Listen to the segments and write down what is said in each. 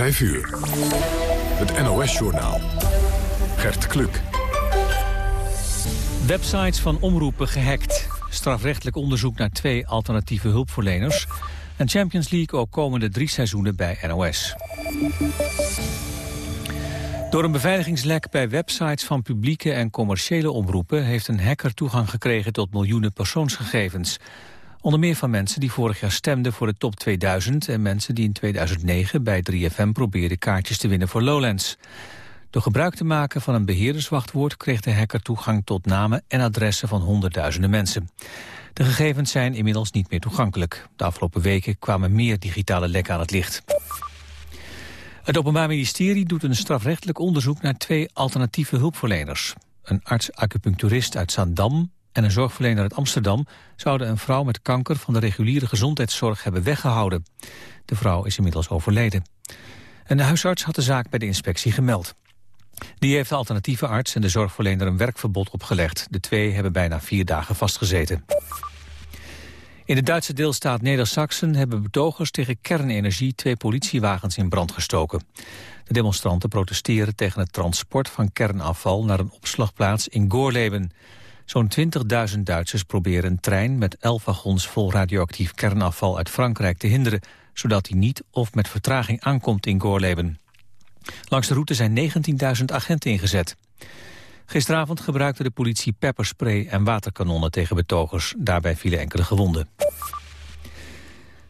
5 uur. Het NOS-journaal. Gert Kluk. Websites van omroepen gehackt. Strafrechtelijk onderzoek naar twee alternatieve hulpverleners. En Champions League ook komende drie seizoenen bij NOS. Door een beveiligingslek bij websites van publieke en commerciële omroepen... heeft een hacker toegang gekregen tot miljoenen persoonsgegevens. Onder meer van mensen die vorig jaar stemden voor de top 2000... en mensen die in 2009 bij 3FM probeerden kaartjes te winnen voor Lowlands. Door gebruik te maken van een beheerderswachtwoord... kreeg de hacker toegang tot namen en adressen van honderdduizenden mensen. De gegevens zijn inmiddels niet meer toegankelijk. De afgelopen weken kwamen meer digitale lekken aan het licht. Het Openbaar Ministerie doet een strafrechtelijk onderzoek naar twee alternatieve hulpverleners. Een arts-acupuncturist uit Zandam en een zorgverlener uit Amsterdam zouden een vrouw met kanker van de reguliere gezondheidszorg hebben weggehouden. De vrouw is inmiddels overleden. En de huisarts had de zaak bij de inspectie gemeld. Die heeft de alternatieve arts en de zorgverlener een werkverbod opgelegd. De twee hebben bijna vier dagen vastgezeten. In de Duitse deelstaat Neder-Saxen hebben betogers tegen kernenergie twee politiewagens in brand gestoken. De demonstranten protesteren tegen het transport van kernafval naar een opslagplaats in Gorleben. Zo'n 20.000 Duitsers proberen een trein met 11 wagons vol radioactief kernafval uit Frankrijk te hinderen, zodat die niet of met vertraging aankomt in Gorleben. Langs de route zijn 19.000 agenten ingezet. Gisteravond gebruikte de politie pepperspray en waterkanonnen tegen betogers. Daarbij vielen enkele gewonden.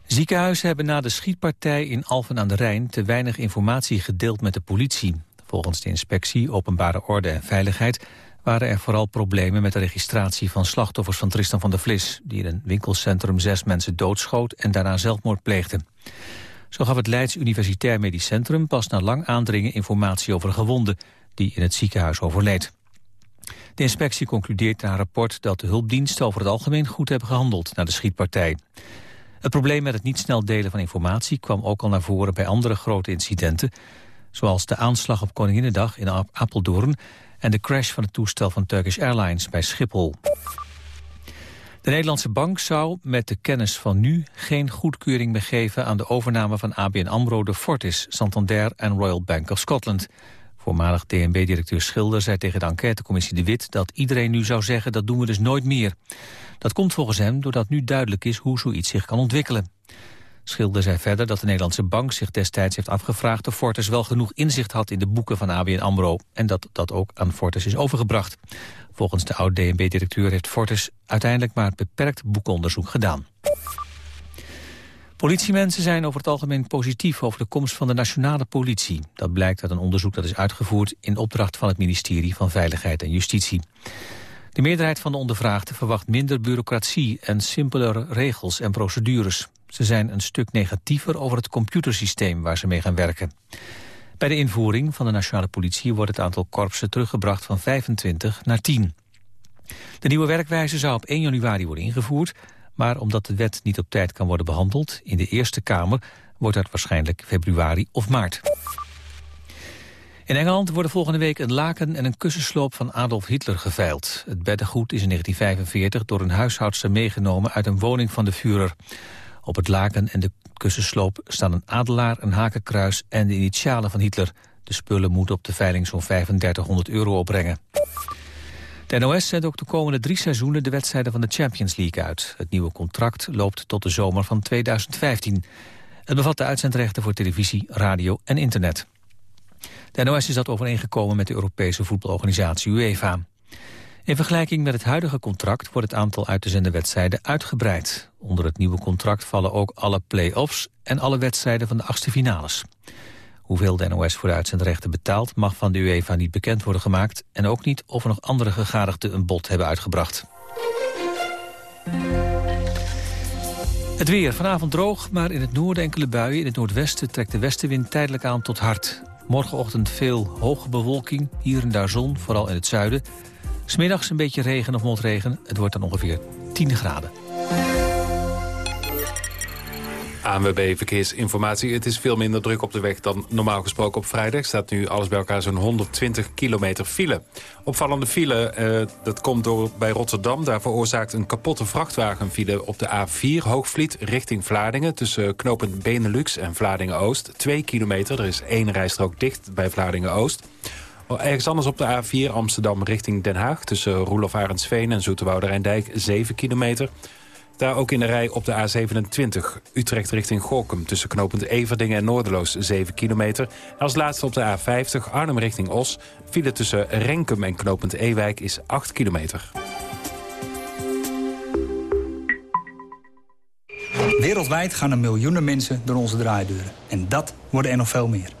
Ziekenhuizen hebben na de schietpartij in Alphen aan de Rijn... te weinig informatie gedeeld met de politie. Volgens de inspectie Openbare Orde en Veiligheid... waren er vooral problemen met de registratie van slachtoffers van Tristan van der Vlis... die in een winkelcentrum zes mensen doodschoot en daarna zelfmoord pleegde. Zo gaf het Leids Universitair Medisch Centrum pas na lang aandringen informatie over een gewonde die in het ziekenhuis overleed. De inspectie concludeert in haar rapport dat de hulpdiensten over het algemeen goed hebben gehandeld na de schietpartij. Het probleem met het niet snel delen van informatie kwam ook al naar voren bij andere grote incidenten, zoals de aanslag op Koninginnedag in Apeldoorn en de crash van het toestel van Turkish Airlines bij Schiphol. De Nederlandse bank zou met de kennis van nu geen goedkeuring meer geven aan de overname van ABN AMRO de Fortis, Santander en Royal Bank of Scotland. Voormalig DNB-directeur Schilder zei tegen de enquêtecommissie De Wit dat iedereen nu zou zeggen dat doen we dus nooit meer. Dat komt volgens hem doordat nu duidelijk is hoe zoiets zich kan ontwikkelen. Schilder zei verder dat de Nederlandse bank zich destijds heeft afgevraagd of Fortis wel genoeg inzicht had in de boeken van ABN AMRO en dat dat ook aan Fortis is overgebracht. Volgens de oud-DNB-directeur heeft Fortis uiteindelijk maar beperkt boekonderzoek gedaan. Politiemensen zijn over het algemeen positief over de komst van de nationale politie. Dat blijkt uit een onderzoek dat is uitgevoerd in opdracht van het ministerie van Veiligheid en Justitie. De meerderheid van de ondervraagden verwacht minder bureaucratie en simpeler regels en procedures. Ze zijn een stuk negatiever over het computersysteem waar ze mee gaan werken. Bij de invoering van de nationale politie wordt het aantal korpsen teruggebracht van 25 naar 10. De nieuwe werkwijze zou op 1 januari worden ingevoerd, maar omdat de wet niet op tijd kan worden behandeld in de Eerste Kamer, wordt dat waarschijnlijk februari of maart. In Engeland worden volgende week een laken en een kussensloop van Adolf Hitler geveild. Het beddengoed is in 1945 door een huishoudster meegenomen uit een woning van de Führer. Op het laken en de kussensloop staan een adelaar, een hakenkruis en de initialen van Hitler. De spullen moeten op de veiling zo'n 3500 euro opbrengen. De NOS zendt ook de komende drie seizoenen de wedstrijden van de Champions League uit. Het nieuwe contract loopt tot de zomer van 2015. Het bevat de uitzendrechten voor televisie, radio en internet. De NOS is dat overeengekomen met de Europese voetbalorganisatie UEFA. In vergelijking met het huidige contract wordt het aantal uit te zenden wedstrijden uitgebreid. Onder het nieuwe contract vallen ook alle play-offs en alle wedstrijden van de achtste finales. Hoeveel de NOS voor de uitzendrechten betaalt mag van de UEFA niet bekend worden gemaakt... en ook niet of er nog andere gegadigden een bod hebben uitgebracht. Het weer. Vanavond droog, maar in het noorden enkele buien. In het noordwesten trekt de westenwind tijdelijk aan tot hard. Morgenochtend veel hoge bewolking, hier en daar zon, vooral in het zuiden. Smiddags een beetje regen of motregen. Het wordt dan ongeveer 10 graden. ANWB Verkeersinformatie. Het is veel minder druk op de weg dan normaal gesproken op vrijdag. Staat nu alles bij elkaar zo'n 120 kilometer file. Opvallende file, eh, dat komt door bij Rotterdam. Daar veroorzaakt een kapotte vrachtwagen file op de A4 Hoogvliet richting Vlaardingen... tussen knooppunt Benelux en Vlaardingen-Oost. Twee kilometer, er is één rijstrook dicht bij Vlaardingen-Oost. Ergens anders op de A4 Amsterdam richting Den Haag... tussen Roelof Arendsveen en Zoeterwoude Rijndijk 7 kilometer... Daar ook in de rij op de A27 Utrecht richting Gorkum... tussen knooppunt Everdingen en Noorderloos 7 kilometer. En als laatste op de A50 Arnhem richting Os... file tussen Renkum en knooppunt Ewijk is 8 kilometer. Wereldwijd gaan er miljoenen mensen door onze draaideuren. En dat worden er nog veel meer.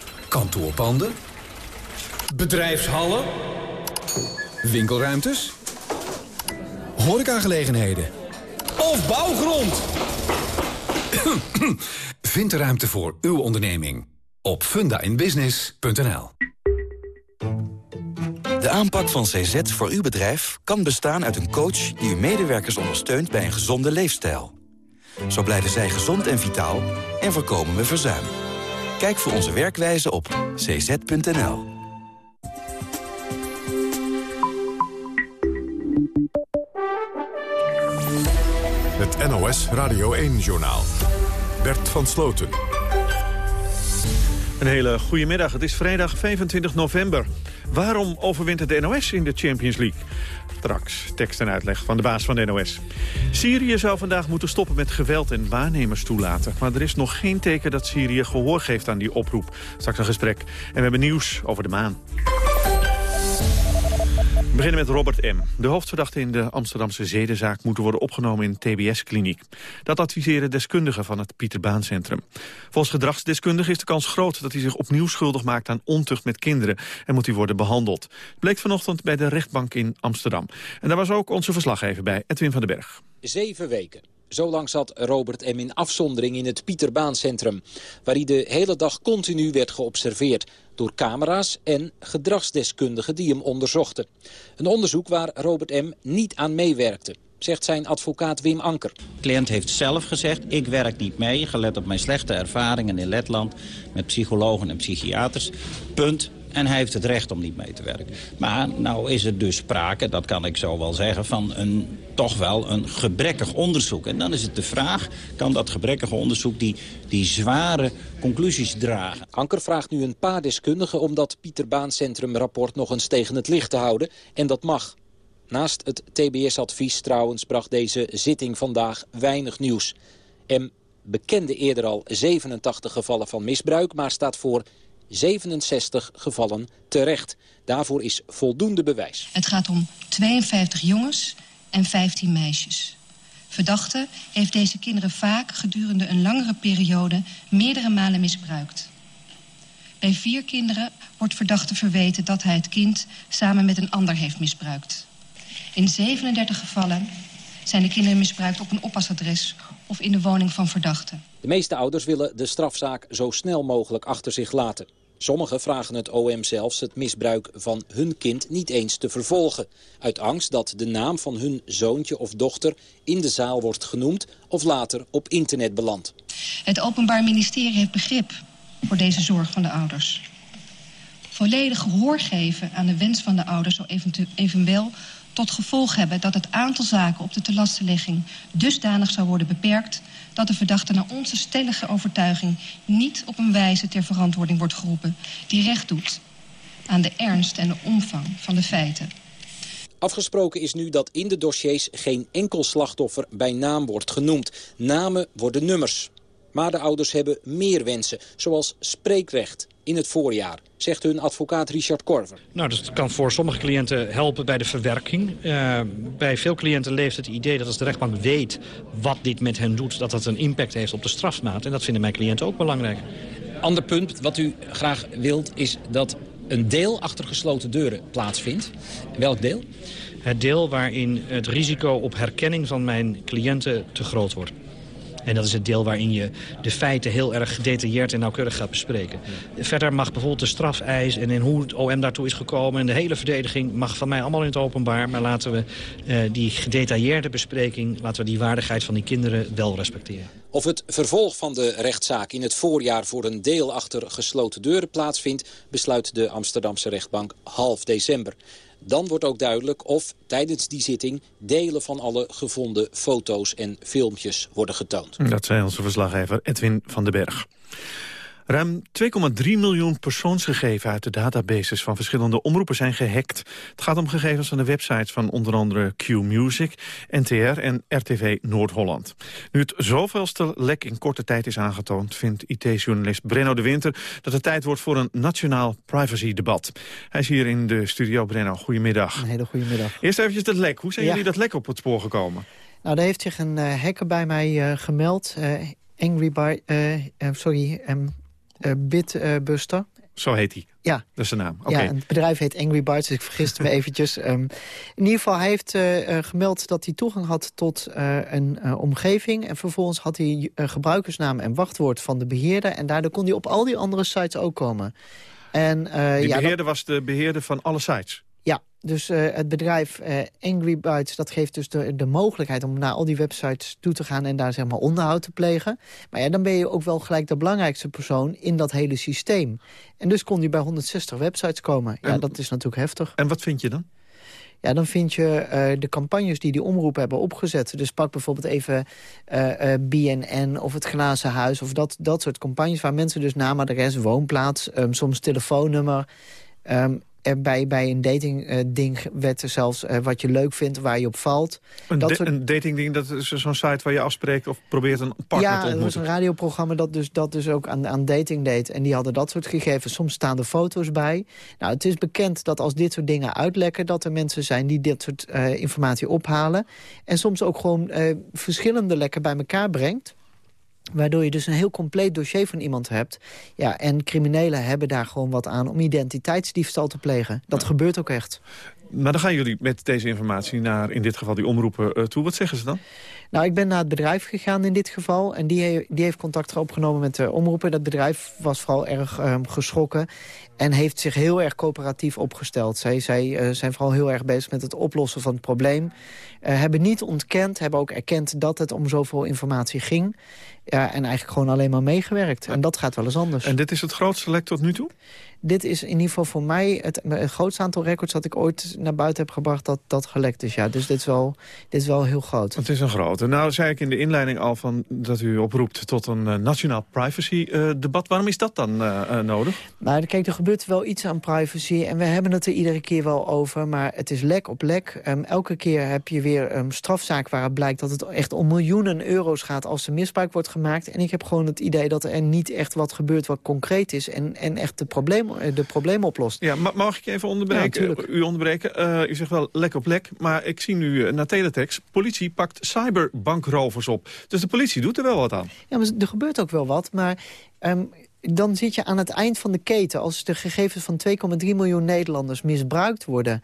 Kantoorpanden. Bedrijfshallen. Winkelruimtes. Horecagelegenheden. Of bouwgrond. Vind de ruimte voor uw onderneming op fundainbusiness.nl. De aanpak van CZ voor uw bedrijf kan bestaan uit een coach... die uw medewerkers ondersteunt bij een gezonde leefstijl. Zo blijven zij gezond en vitaal en voorkomen we verzuim. Kijk voor onze werkwijze op cz.nl. Het NOS Radio 1-journaal. Bert van Sloten. Een hele goede middag. Het is vrijdag 25 november. Waarom overwint de NOS in de Champions League? Straks tekst en uitleg van de baas van de NOS. Syrië zou vandaag moeten stoppen met geweld en waarnemers toelaten. Maar er is nog geen teken dat Syrië gehoor geeft aan die oproep. Straks een gesprek. En we hebben nieuws over de maan. Beginnen met Robert M. De hoofdverdachte in de Amsterdamse zedenzaak moet worden opgenomen in TBS-kliniek. Dat adviseren deskundigen van het Pieter Baan Centrum. Volgens gedragsdeskundigen is de kans groot dat hij zich opnieuw schuldig maakt aan ontucht met kinderen en moet hij worden behandeld. Bleek vanochtend bij de rechtbank in Amsterdam. En daar was ook onze verslaggever bij, Edwin van den Berg. Zeven weken. Zo lang zat Robert M. in afzondering in het Pieterbaancentrum... waar hij de hele dag continu werd geobserveerd... door camera's en gedragsdeskundigen die hem onderzochten. Een onderzoek waar Robert M. niet aan meewerkte zegt zijn advocaat Wim Anker. De heeft zelf gezegd, ik werk niet mee, gelet op mijn slechte ervaringen in Letland... met psychologen en psychiaters, punt. En hij heeft het recht om niet mee te werken. Maar nou is er dus sprake, dat kan ik zo wel zeggen... van een, toch wel een gebrekkig onderzoek. En dan is het de vraag, kan dat gebrekkige onderzoek... die, die zware conclusies dragen? Anker vraagt nu een paar deskundigen... om dat Pieter Baan Centrum rapport nog eens tegen het licht te houden. En dat mag. Naast het TBS-advies trouwens bracht deze zitting vandaag weinig nieuws. M bekende eerder al 87 gevallen van misbruik... maar staat voor 67 gevallen terecht. Daarvoor is voldoende bewijs. Het gaat om 52 jongens en 15 meisjes. Verdachte heeft deze kinderen vaak gedurende een langere periode meerdere malen misbruikt. Bij vier kinderen wordt verdachte verweten dat hij het kind samen met een ander heeft misbruikt. In 37 gevallen zijn de kinderen misbruikt op een oppasadres of in de woning van verdachten. De meeste ouders willen de strafzaak zo snel mogelijk achter zich laten. Sommigen vragen het OM zelfs het misbruik van hun kind niet eens te vervolgen. Uit angst dat de naam van hun zoontje of dochter in de zaal wordt genoemd of later op internet belandt. Het Openbaar Ministerie heeft begrip voor deze zorg van de ouders. Volledig gehoor geven aan de wens van de ouders zou eventueel tot gevolg hebben dat het aantal zaken op de telastenlegging dusdanig zou worden beperkt dat de verdachte naar onze stellige overtuiging niet op een wijze ter verantwoording wordt geroepen die recht doet aan de ernst en de omvang van de feiten. Afgesproken is nu dat in de dossiers geen enkel slachtoffer bij naam wordt genoemd. Namen worden nummers. Maar de ouders hebben meer wensen, zoals spreekrecht in het voorjaar, zegt hun advocaat Richard Korver. Nou, dat kan voor sommige cliënten helpen bij de verwerking. Uh, bij veel cliënten leeft het idee dat als de rechtbank weet wat dit met hen doet... dat dat een impact heeft op de strafmaat. En dat vinden mijn cliënten ook belangrijk. Ander punt wat u graag wilt is dat een deel achter gesloten deuren plaatsvindt. Welk deel? Het deel waarin het risico op herkenning van mijn cliënten te groot wordt. En dat is het deel waarin je de feiten heel erg gedetailleerd en nauwkeurig gaat bespreken. Verder mag bijvoorbeeld de strafeis en in hoe het OM daartoe is gekomen... en de hele verdediging mag van mij allemaal in het openbaar. Maar laten we uh, die gedetailleerde bespreking, laten we die waardigheid van die kinderen wel respecteren. Of het vervolg van de rechtszaak in het voorjaar voor een deel achter gesloten deuren plaatsvindt... besluit de Amsterdamse rechtbank half december. Dan wordt ook duidelijk of tijdens die zitting delen van alle gevonden foto's en filmpjes worden getoond. Dat zei onze verslaggever Edwin van den Berg. Ruim 2,3 miljoen persoonsgegevens uit de databases van verschillende omroepen zijn gehackt. Het gaat om gegevens van de websites van onder andere Q-Music, NTR en RTV Noord-Holland. Nu het zoveelste lek in korte tijd is aangetoond, vindt IT-journalist Brenno de Winter dat het tijd wordt voor een nationaal privacy-debat. Hij is hier in de studio. Brenno, goedemiddag. Een hele goede middag. Eerst eventjes het lek. Hoe zijn jullie dat lek op het spoor gekomen? Nou, daar heeft zich een uh, hacker bij mij uh, gemeld. Uh, Angry by, sorry, um, uh, Bitbuster. Zo heet hij? Ja. Dat is de naam. Ja, het bedrijf heet Angry Bytes, dus ik vergiste me eventjes. Um, in ieder geval, hij heeft uh, gemeld dat hij toegang had tot uh, een uh, omgeving. En vervolgens had hij gebruikersnaam en wachtwoord van de beheerder. En daardoor kon hij op al die andere sites ook komen. En, die ja, beheerder dat... was de beheerder van alle sites? Dus uh, het bedrijf uh, Angry Bytes dat geeft dus de, de mogelijkheid om naar al die websites toe te gaan... en daar zeg maar onderhoud te plegen. Maar ja, dan ben je ook wel gelijk de belangrijkste persoon in dat hele systeem. En dus kon hij bij 160 websites komen. Ja, en, dat is natuurlijk heftig. En wat vind je dan? Ja, dan vind je uh, de campagnes die die omroep hebben opgezet. Dus pak bijvoorbeeld even uh, uh, BNN of het Glazen Huis... of dat, dat soort campagnes waar mensen dus naam, adres, woonplaats... Um, soms telefoonnummer... Um, bij, bij een datingding uh, werd er zelfs uh, wat je leuk vindt, waar je op valt. Een, dat soort... een datingding, dat is zo'n site waar je afspreekt of probeert een partner ja, te ontmoeten? Ja, was een radioprogramma dat dus, dat dus ook aan, aan dating deed. En die hadden dat soort gegevens. Soms staan er foto's bij. Nou, het is bekend dat als dit soort dingen uitlekken... dat er mensen zijn die dit soort uh, informatie ophalen. En soms ook gewoon verschillende lekken bij elkaar brengt. Waardoor je dus een heel compleet dossier van iemand hebt. Ja, en criminelen hebben daar gewoon wat aan om identiteitsdiefstal te plegen. Dat ja. gebeurt ook echt. Maar dan gaan jullie met deze informatie naar, in dit geval, die omroepen uh, toe. Wat zeggen ze dan? Nou, ik ben naar het bedrijf gegaan in dit geval. En die, he die heeft contact opgenomen met de omroepen. Dat bedrijf was vooral erg um, geschrokken. En heeft zich heel erg coöperatief opgesteld. Zij, zij uh, zijn vooral heel erg bezig met het oplossen van het probleem. Uh, hebben niet ontkend, hebben ook erkend dat het om zoveel informatie ging. Ja, en eigenlijk gewoon alleen maar meegewerkt. En dat gaat wel eens anders. En dit is het grootste lek tot nu toe? Dit is in ieder geval voor mij het, het grootste aantal records... dat ik ooit naar buiten heb gebracht dat, dat gelekt is. Ja. Dus dit is, wel, dit is wel heel groot. Het is een grote. Nou zei ik in de inleiding al van dat u oproept tot een uh, nationaal privacy-debat. Uh, Waarom is dat dan uh, nodig? Nou, kijk, er gebeurt wel iets aan privacy. En we hebben het er iedere keer wel over. Maar het is lek op lek. Um, elke keer heb je weer een um, strafzaak waar het blijkt... dat het echt om miljoenen euro's gaat als er misbruik wordt gemaakt. En ik heb gewoon het idee dat er niet echt wat gebeurt wat concreet is... en, en echt de problemen de problemen oplost. Ja, mag ik even onderbreken? Ja, u onderbreken. Uh, u zegt wel lek op lek, maar ik zie nu uh, naar teletext... politie pakt cyberbankrovers op. Dus de politie doet er wel wat aan. Ja, maar er gebeurt ook wel wat, maar... Um, dan zit je aan het eind van de keten. Als de gegevens van 2,3 miljoen Nederlanders misbruikt worden...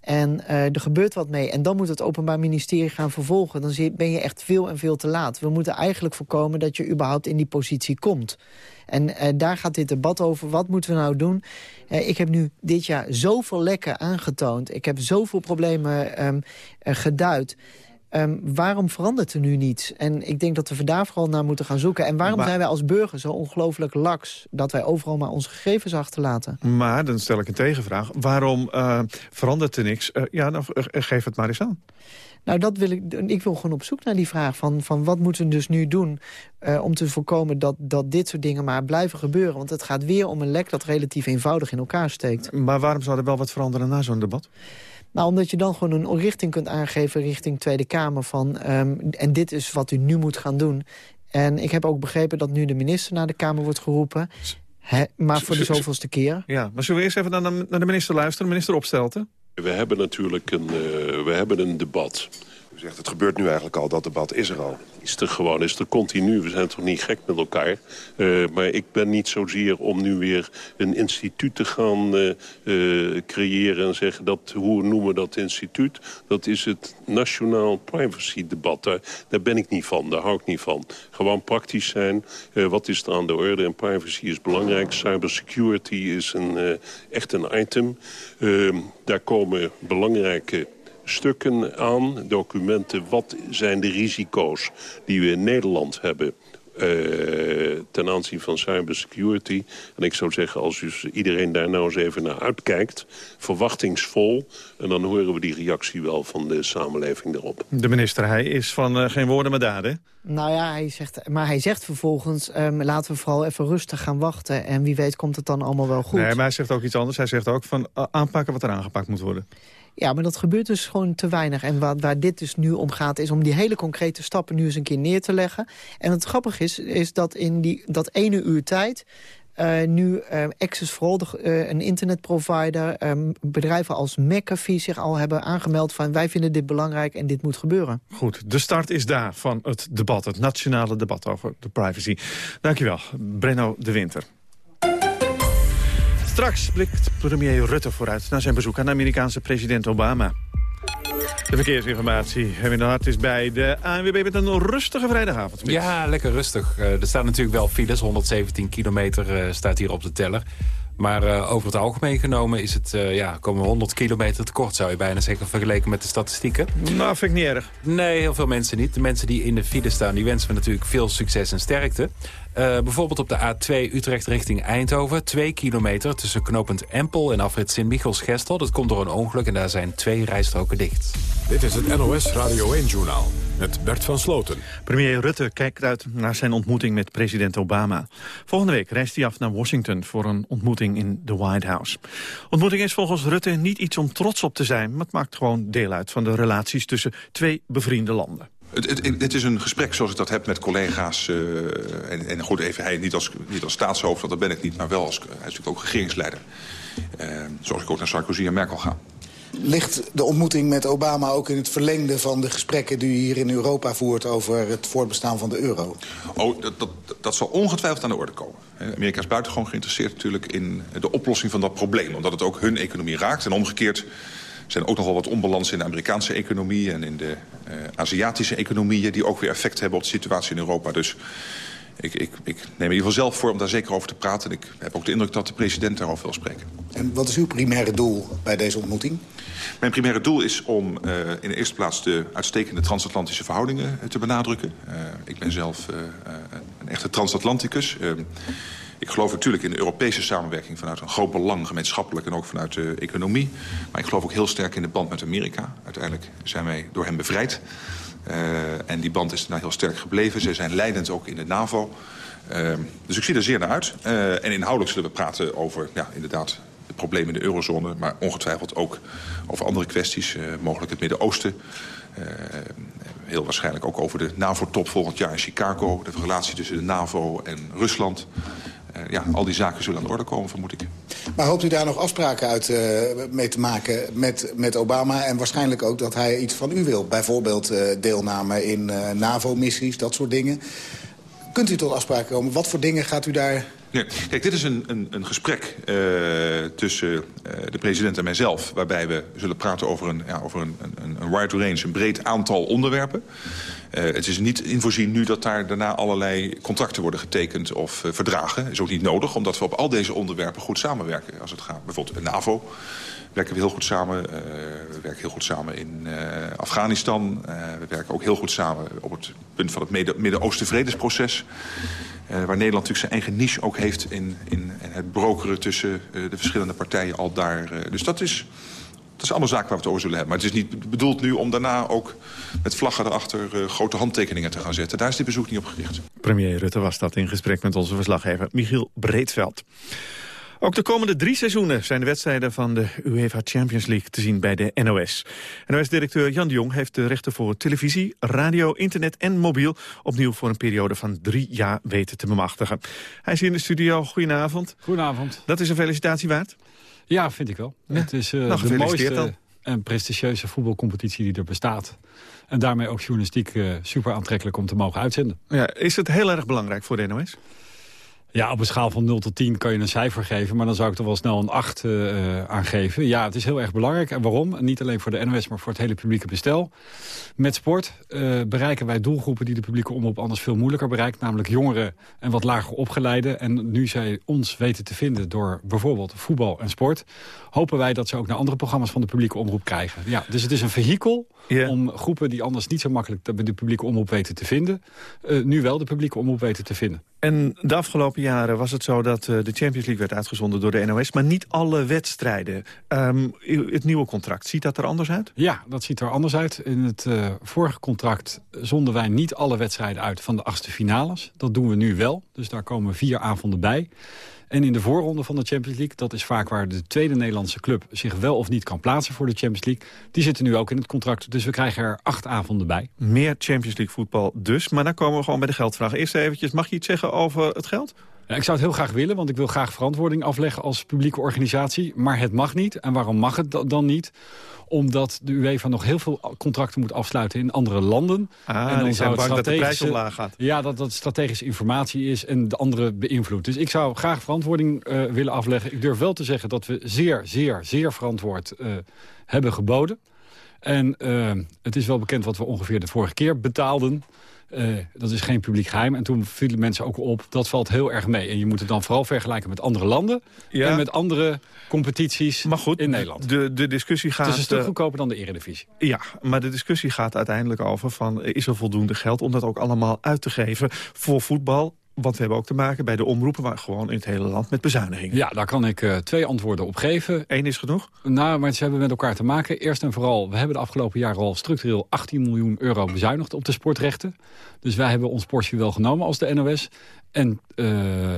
En uh, er gebeurt wat mee. En dan moet het Openbaar Ministerie gaan vervolgen. Dan ben je echt veel en veel te laat. We moeten eigenlijk voorkomen dat je überhaupt in die positie komt. En uh, daar gaat dit debat over. Wat moeten we nou doen? Uh, ik heb nu dit jaar zoveel lekken aangetoond. Ik heb zoveel problemen um, geduid. Um, waarom verandert er nu niets? En ik denk dat we daar vooral naar moeten gaan zoeken. En waarom zijn wij als burgers zo ongelooflijk laks... dat wij overal maar onze gegevens achterlaten? Maar, dan stel ik een tegenvraag. Waarom uh, verandert er niks? Uh, ja, nou, geef het maar eens aan. Nou, dat wil ik, ik wil gewoon op zoek naar die vraag van, van wat moeten we dus nu doen... Uh, om te voorkomen dat, dat dit soort dingen maar blijven gebeuren. Want het gaat weer om een lek dat relatief eenvoudig in elkaar steekt. Maar waarom zou er wel wat veranderen na zo'n debat? Nou, omdat je dan gewoon een richting kunt aangeven richting Tweede Kamer van... Um, en dit is wat u nu moet gaan doen. En ik heb ook begrepen dat nu de minister naar de Kamer wordt geroepen. He, maar voor de zoveelste keer. Ja, maar zullen we eerst even naar de, naar de minister luisteren? Minister Opstelten. We hebben natuurlijk een, uh, we hebben een debat zegt, het gebeurt nu eigenlijk al, dat debat is er al. Is er gewoon, is er continu. We zijn toch niet gek met elkaar. Uh, maar ik ben niet zozeer om nu weer een instituut te gaan uh, uh, creëren... en zeggen, dat, hoe noemen we dat instituut? Dat is het Nationaal Privacy Debat. Daar, daar ben ik niet van, daar hou ik niet van. Gewoon praktisch zijn. wat is er aan de orde? En privacy is belangrijk. Cybersecurity is een, echt een item. daar komen belangrijke stukken aan, documenten. Wat zijn de risico's die we in Nederland hebben... Uh, ten aanzien van cybersecurity. En ik zou zeggen, als dus iedereen daar nou eens even naar uitkijkt... verwachtingsvol, en dan horen we die reactie wel van de samenleving erop. De minister, hij is van uh, geen woorden maar daden. Nou ja, hij zegt, maar hij zegt vervolgens... Um, laten we vooral even rustig gaan wachten... en wie weet komt het dan allemaal wel goed. Nee, maar hij zegt ook iets anders. Hij zegt ook van uh, aanpakken wat er aangepakt moet worden. Ja, maar dat gebeurt dus gewoon te weinig. En waar, waar dit dus nu om gaat, is om die hele concrete stappen nu eens een keer neer te leggen. En wat grappig is, is dat in die, dat ene uur tijd... Uh, nu uh, Access for uh, een internetprovider, um, bedrijven als McAfee zich al hebben aangemeld van wij vinden dit belangrijk en dit moet gebeuren. Goed, de start is daar van het debat, het nationale debat over de privacy. Dankjewel, Brenno de Winter. Straks blikt premier Rutte vooruit naar zijn bezoek aan de Amerikaanse president Obama. De verkeersinformatie. Erwin de Hart is bij de ANWB met een rustige vrijdagavond. Ja, lekker rustig. Uh, er staan natuurlijk wel files. 117 kilometer uh, staat hier op de teller. Maar uh, over het algemeen genomen is het, uh, ja, komen we 100 kilometer tekort, zou je bijna zeggen, vergeleken met de statistieken. Nou, vind ik niet erg. Nee, heel veel mensen niet. De mensen die in de file staan, die wensen we natuurlijk veel succes en sterkte. Uh, bijvoorbeeld op de A2 Utrecht richting Eindhoven. Twee kilometer tussen knooppunt Empel en afrit Sint-Michels-Gestel. Dat komt door een ongeluk en daar zijn twee rijstroken dicht. Dit is het NOS Radio 1-journaal met Bert van Sloten. Premier Rutte kijkt uit naar zijn ontmoeting met president Obama. Volgende week reist hij af naar Washington voor een ontmoeting in de White House. Ontmoeting is volgens Rutte niet iets om trots op te zijn... maar het maakt gewoon deel uit van de relaties tussen twee bevriende landen. Het, het, het, is een gesprek zoals ik dat heb met collega's. Uh, en, en, goed, even hij niet als, niet als staatshoofd, want dat ben ik niet... maar wel als, hij is natuurlijk ook regeringsleider. Uh, zoals ik ook naar Sarkozy en Merkel ga. Ligt de ontmoeting met Obama ook in het verlengde van de gesprekken... die u hier in Europa voert over het voortbestaan van de euro? Oh, dat, dat, dat zal ongetwijfeld aan de orde komen. Amerika is buitengewoon geïnteresseerd natuurlijk in de oplossing van dat probleem. Omdat het ook hun economie raakt. En omgekeerd zijn ook nogal wat onbalans in de Amerikaanse economie... en in de uh, Aziatische economieën die ook weer effect hebben op de situatie in Europa. Dus ik, ik, ik neem in ieder geval zelf voor om daar zeker over te praten. Ik heb ook de indruk dat de president daarover wil spreken. En wat is uw primaire doel bij deze ontmoeting? Mijn primaire doel is om uh, in de eerste plaats de uitstekende transatlantische verhoudingen te benadrukken. Uh, ik ben zelf een echte transatlanticus. Ik geloof natuurlijk in de Europese samenwerking vanuit een groot belang, gemeenschappelijk en ook vanuit de economie. Maar ik geloof ook heel sterk in de band met Amerika. Uiteindelijk zijn wij door hem bevrijd. Uh, en die band is nou heel sterk gebleven. Ze zijn leidend ook in de NAVO. Uh, dus ik zie er zeer naar uit. Uh, en inhoudelijk zullen we praten over, ja, inderdaad, het probleem in de eurozone. Maar ongetwijfeld ook over andere kwesties, mogelijk het Midden-Oosten. heel waarschijnlijk ook over de NAVO-top volgend jaar in Chicago. De relatie tussen de NAVO en Rusland. Uh, ja, al die zaken zullen aan de orde komen, vermoed ik. Maar hoopt u daar nog afspraken uit uh, mee te maken met, met Obama... en waarschijnlijk ook dat hij iets van u wil? Bijvoorbeeld uh, deelname in NAVO-missies, dat soort dingen. Kunt u tot afspraken komen? Wat voor dingen gaat u daar Nee. Kijk, dit is een, een, een gesprek tussen de president en mijzelf... waarbij we zullen praten over een, ja, over een, een, een wide range, een breed aantal onderwerpen. Uh, het is niet invoorzien nu dat daar daarna allerlei contracten worden getekend of verdragen. Dat is ook niet nodig, omdat we op al deze onderwerpen goed samenwerken. Als het gaat bijvoorbeeld NAVO werken we heel goed samen. we werken heel goed samen in Afghanistan. we werken ook heel goed samen op het punt van het Midden-Oosten vredesproces. Waar Nederland natuurlijk zijn eigen niche ook heeft in, in, het brokeren tussen de verschillende partijen al daar. Dus dat is, dat is allemaal zaken waar we het over zullen hebben. Maar het is niet bedoeld nu om daarna ook met vlaggen erachter grote handtekeningen te gaan zetten. Daar is dit bezoek niet op gericht. Premier Rutte was dat in gesprek met onze verslaggever Michiel Breedveld. Ook de komende drie seizoenen zijn de wedstrijden van de UEFA Champions League te zien bij de NOS. NOS-directeur Jan de Jong heeft de rechten voor televisie, radio, internet en mobiel opnieuw voor een periode van drie jaar weten te bemachtigen. Hij is hier in de studio. Goedenavond. Goedenavond. Dat is een felicitatie waard? Ja, vind ik wel. Ja. Het is uh, nou, de mooiste dan. en prestigieuze voetbalcompetitie die er bestaat. En daarmee ook journalistiek uh, super aantrekkelijk om te mogen uitzenden. Ja, is het heel erg belangrijk voor de NOS? Ja, op een schaal van 0 tot 10 kan je een cijfer geven... maar dan zou ik toch wel snel een 8 uh, aangeven. Ja, het is heel erg belangrijk. En waarom? Niet alleen voor de NOS, maar voor het hele publieke bestel. Met sport uh, bereiken wij doelgroepen die de publieke omroep anders veel moeilijker bereikt. Namelijk jongeren en wat lager opgeleiden. En nu zij ons weten te vinden door bijvoorbeeld voetbal en sport... hopen wij dat ze ook naar andere programma's van de publieke omroep krijgen. Ja, dus het is een vehikel yeah. om groepen die anders niet zo makkelijk... de publieke omroep weten te vinden... Uh, nu wel de publieke omroep weten te vinden. En de afgelopen jaren was het zo dat uh, de Champions League werd uitgezonden door de NOS... maar niet alle wedstrijden. Um, het nieuwe contract, ziet dat er anders uit? Ja, dat ziet er anders uit. In het uh, vorige contract zonden wij niet alle wedstrijden uit van de achtste finales. Dat doen we nu wel, dus daar komen vier avonden bij. En in de voorronde van de Champions League... dat is vaak waar de tweede Nederlandse club zich wel of niet kan plaatsen voor de Champions League... die zitten nu ook in het contract, dus we krijgen er acht avonden bij. Meer Champions League voetbal dus, maar dan komen we gewoon bij de geldvraag. Eerst eventjes, mag je iets zeggen over het geld? Ik zou het heel graag willen, want ik wil graag verantwoording afleggen als publieke organisatie. Maar het mag niet. En waarom mag het dan niet? Omdat de UEFA nog heel veel contracten moet afsluiten in andere landen. Ah, en dan zou het dat de prijs omlaag gaat. Ja, dat dat strategische informatie is en de andere beïnvloedt. Dus ik zou graag verantwoording uh, willen afleggen. Ik durf wel te zeggen dat we zeer, zeer, zeer verantwoord uh, hebben geboden. En uh, het is wel bekend wat we ongeveer de vorige keer betaalden. Uh, dat is geen publiek geheim. En toen vielen mensen ook op, dat valt heel erg mee. En je moet het dan vooral vergelijken met andere landen... Ja. en met andere competities maar goed, in Nederland. De, de discussie gaat... Het is een stuk goedkoper dan de eredivisie. Ja, maar de discussie gaat uiteindelijk over van... is er voldoende geld om dat ook allemaal uit te geven voor voetbal want we hebben ook te maken bij de omroepen... maar gewoon in het hele land met bezuinigingen. Ja, daar kan ik uh, twee antwoorden op geven. Eén is genoeg? Nou, maar ze hebben met elkaar te maken. Eerst en vooral, we hebben de afgelopen jaren al structureel 18 miljoen euro bezuinigd op de sportrechten. Dus wij hebben ons portje wel genomen als de NOS. En uh,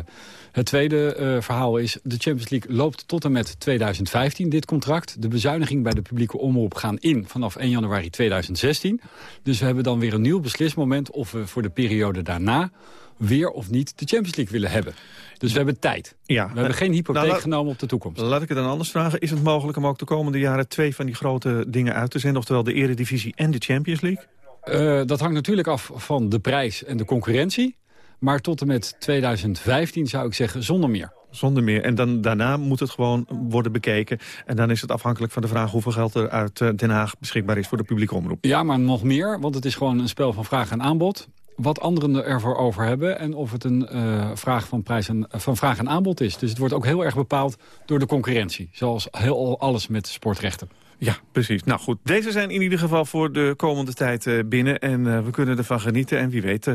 het tweede uh, verhaal is, de Champions League loopt tot en met 2015, dit contract. De bezuiniging bij de publieke omroep gaan in vanaf 1 januari 2016. Dus we hebben dan weer een nieuw beslismoment of we voor de periode daarna weer of niet de Champions League willen hebben. Dus we hebben tijd. Ja, we hebben geen hypotheek nou, genomen op de toekomst. Laat ik het dan anders vragen. Is het mogelijk om ook de komende jaren twee van die grote dingen uit te zenden? Oftewel de Eredivisie en de Champions League? Uh, dat hangt natuurlijk af van de prijs en de concurrentie. Maar tot en met 2015 zou ik zeggen zonder meer. Zonder meer. En dan, daarna moet het gewoon worden bekeken. En dan is het afhankelijk van de vraag hoeveel geld er uit eh, Den Haag beschikbaar is voor de publieke omroep. Ja, maar nog meer, want het is gewoon een spel van vraag en aanbod wat anderen ervoor over hebben... en of het een uh, vraag van, prijs en, van vraag en aanbod is. Dus het wordt ook heel erg bepaald door de concurrentie. Zoals heel alles met sportrechten. Ja, precies. Nou goed, deze zijn in ieder geval voor de komende tijd uh, binnen. En uh, we kunnen ervan genieten. En wie weet, uh,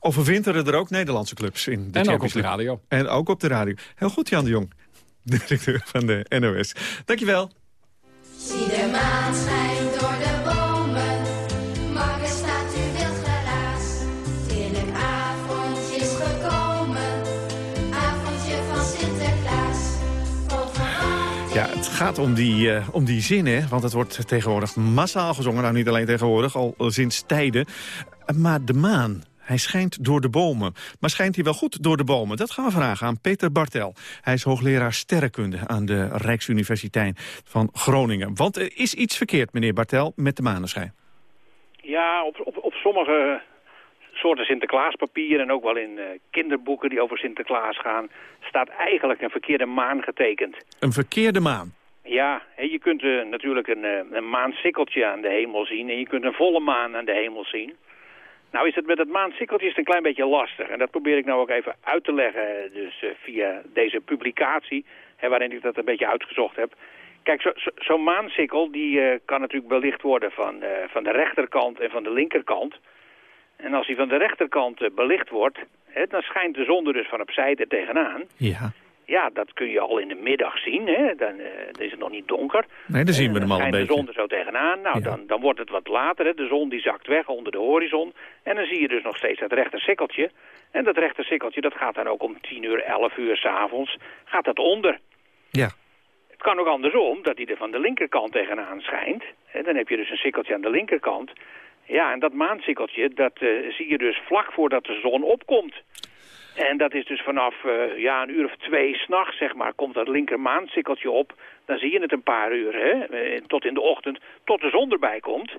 overwinteren er ook Nederlandse clubs in de En ook op de radio. En ook op de radio. Heel goed, Jan de Jong, directeur van de NOS. Dankjewel. Zie de maan schijnt door de gaat om die, uh, om die zin, hè? want het wordt tegenwoordig massaal gezongen. Nou, niet alleen tegenwoordig, al sinds tijden. Maar de maan, hij schijnt door de bomen. Maar schijnt hij wel goed door de bomen? Dat gaan we vragen aan Peter Bartel. Hij is hoogleraar sterrenkunde aan de Rijksuniversiteit van Groningen. Want er is iets verkeerd, meneer Bartel, met de maneschijn. Ja, op, op, op sommige soorten Sinterklaaspapier en ook wel in kinderboeken die over Sinterklaas gaan, staat eigenlijk een verkeerde maan getekend. Een verkeerde maan? Ja, je kunt natuurlijk een, een maansikkeltje aan de hemel zien en je kunt een volle maan aan de hemel zien. Nou is het met het maansikkeltje een klein beetje lastig. En dat probeer ik nou ook even uit te leggen dus via deze publicatie, hè, waarin ik dat een beetje uitgezocht heb. Kijk, zo'n zo, zo maansikkel die, kan natuurlijk belicht worden van, van de rechterkant en van de linkerkant. En als die van de rechterkant belicht wordt, hè, dan schijnt de zon er dus van opzij er tegenaan. Ja. Ja, dat kun je al in de middag zien. Hè? Dan, dan is het nog niet donker. Nee, dan zien we hem al een beetje. de zon er zo tegenaan. Nou, ja. dan, dan wordt het wat later. Hè? De zon die zakt weg onder de horizon. En dan zie je dus nog steeds dat rechter sikkeltje. En dat rechter sikkeltje, dat gaat dan ook om 10 uur, 11 uur s'avonds. Gaat dat onder. Ja. Het kan ook andersom, dat hij er van de linkerkant tegenaan schijnt. En dan heb je dus een sikkeltje aan de linkerkant. Ja, en dat maansikkeltje, dat uh, zie je dus vlak voordat de zon opkomt. En dat is dus vanaf uh, ja, een uur of twee s'nachts, zeg maar, komt dat linker maansikkeltje op. Dan zie je het een paar uur, hè, tot in de ochtend, tot de zon erbij komt.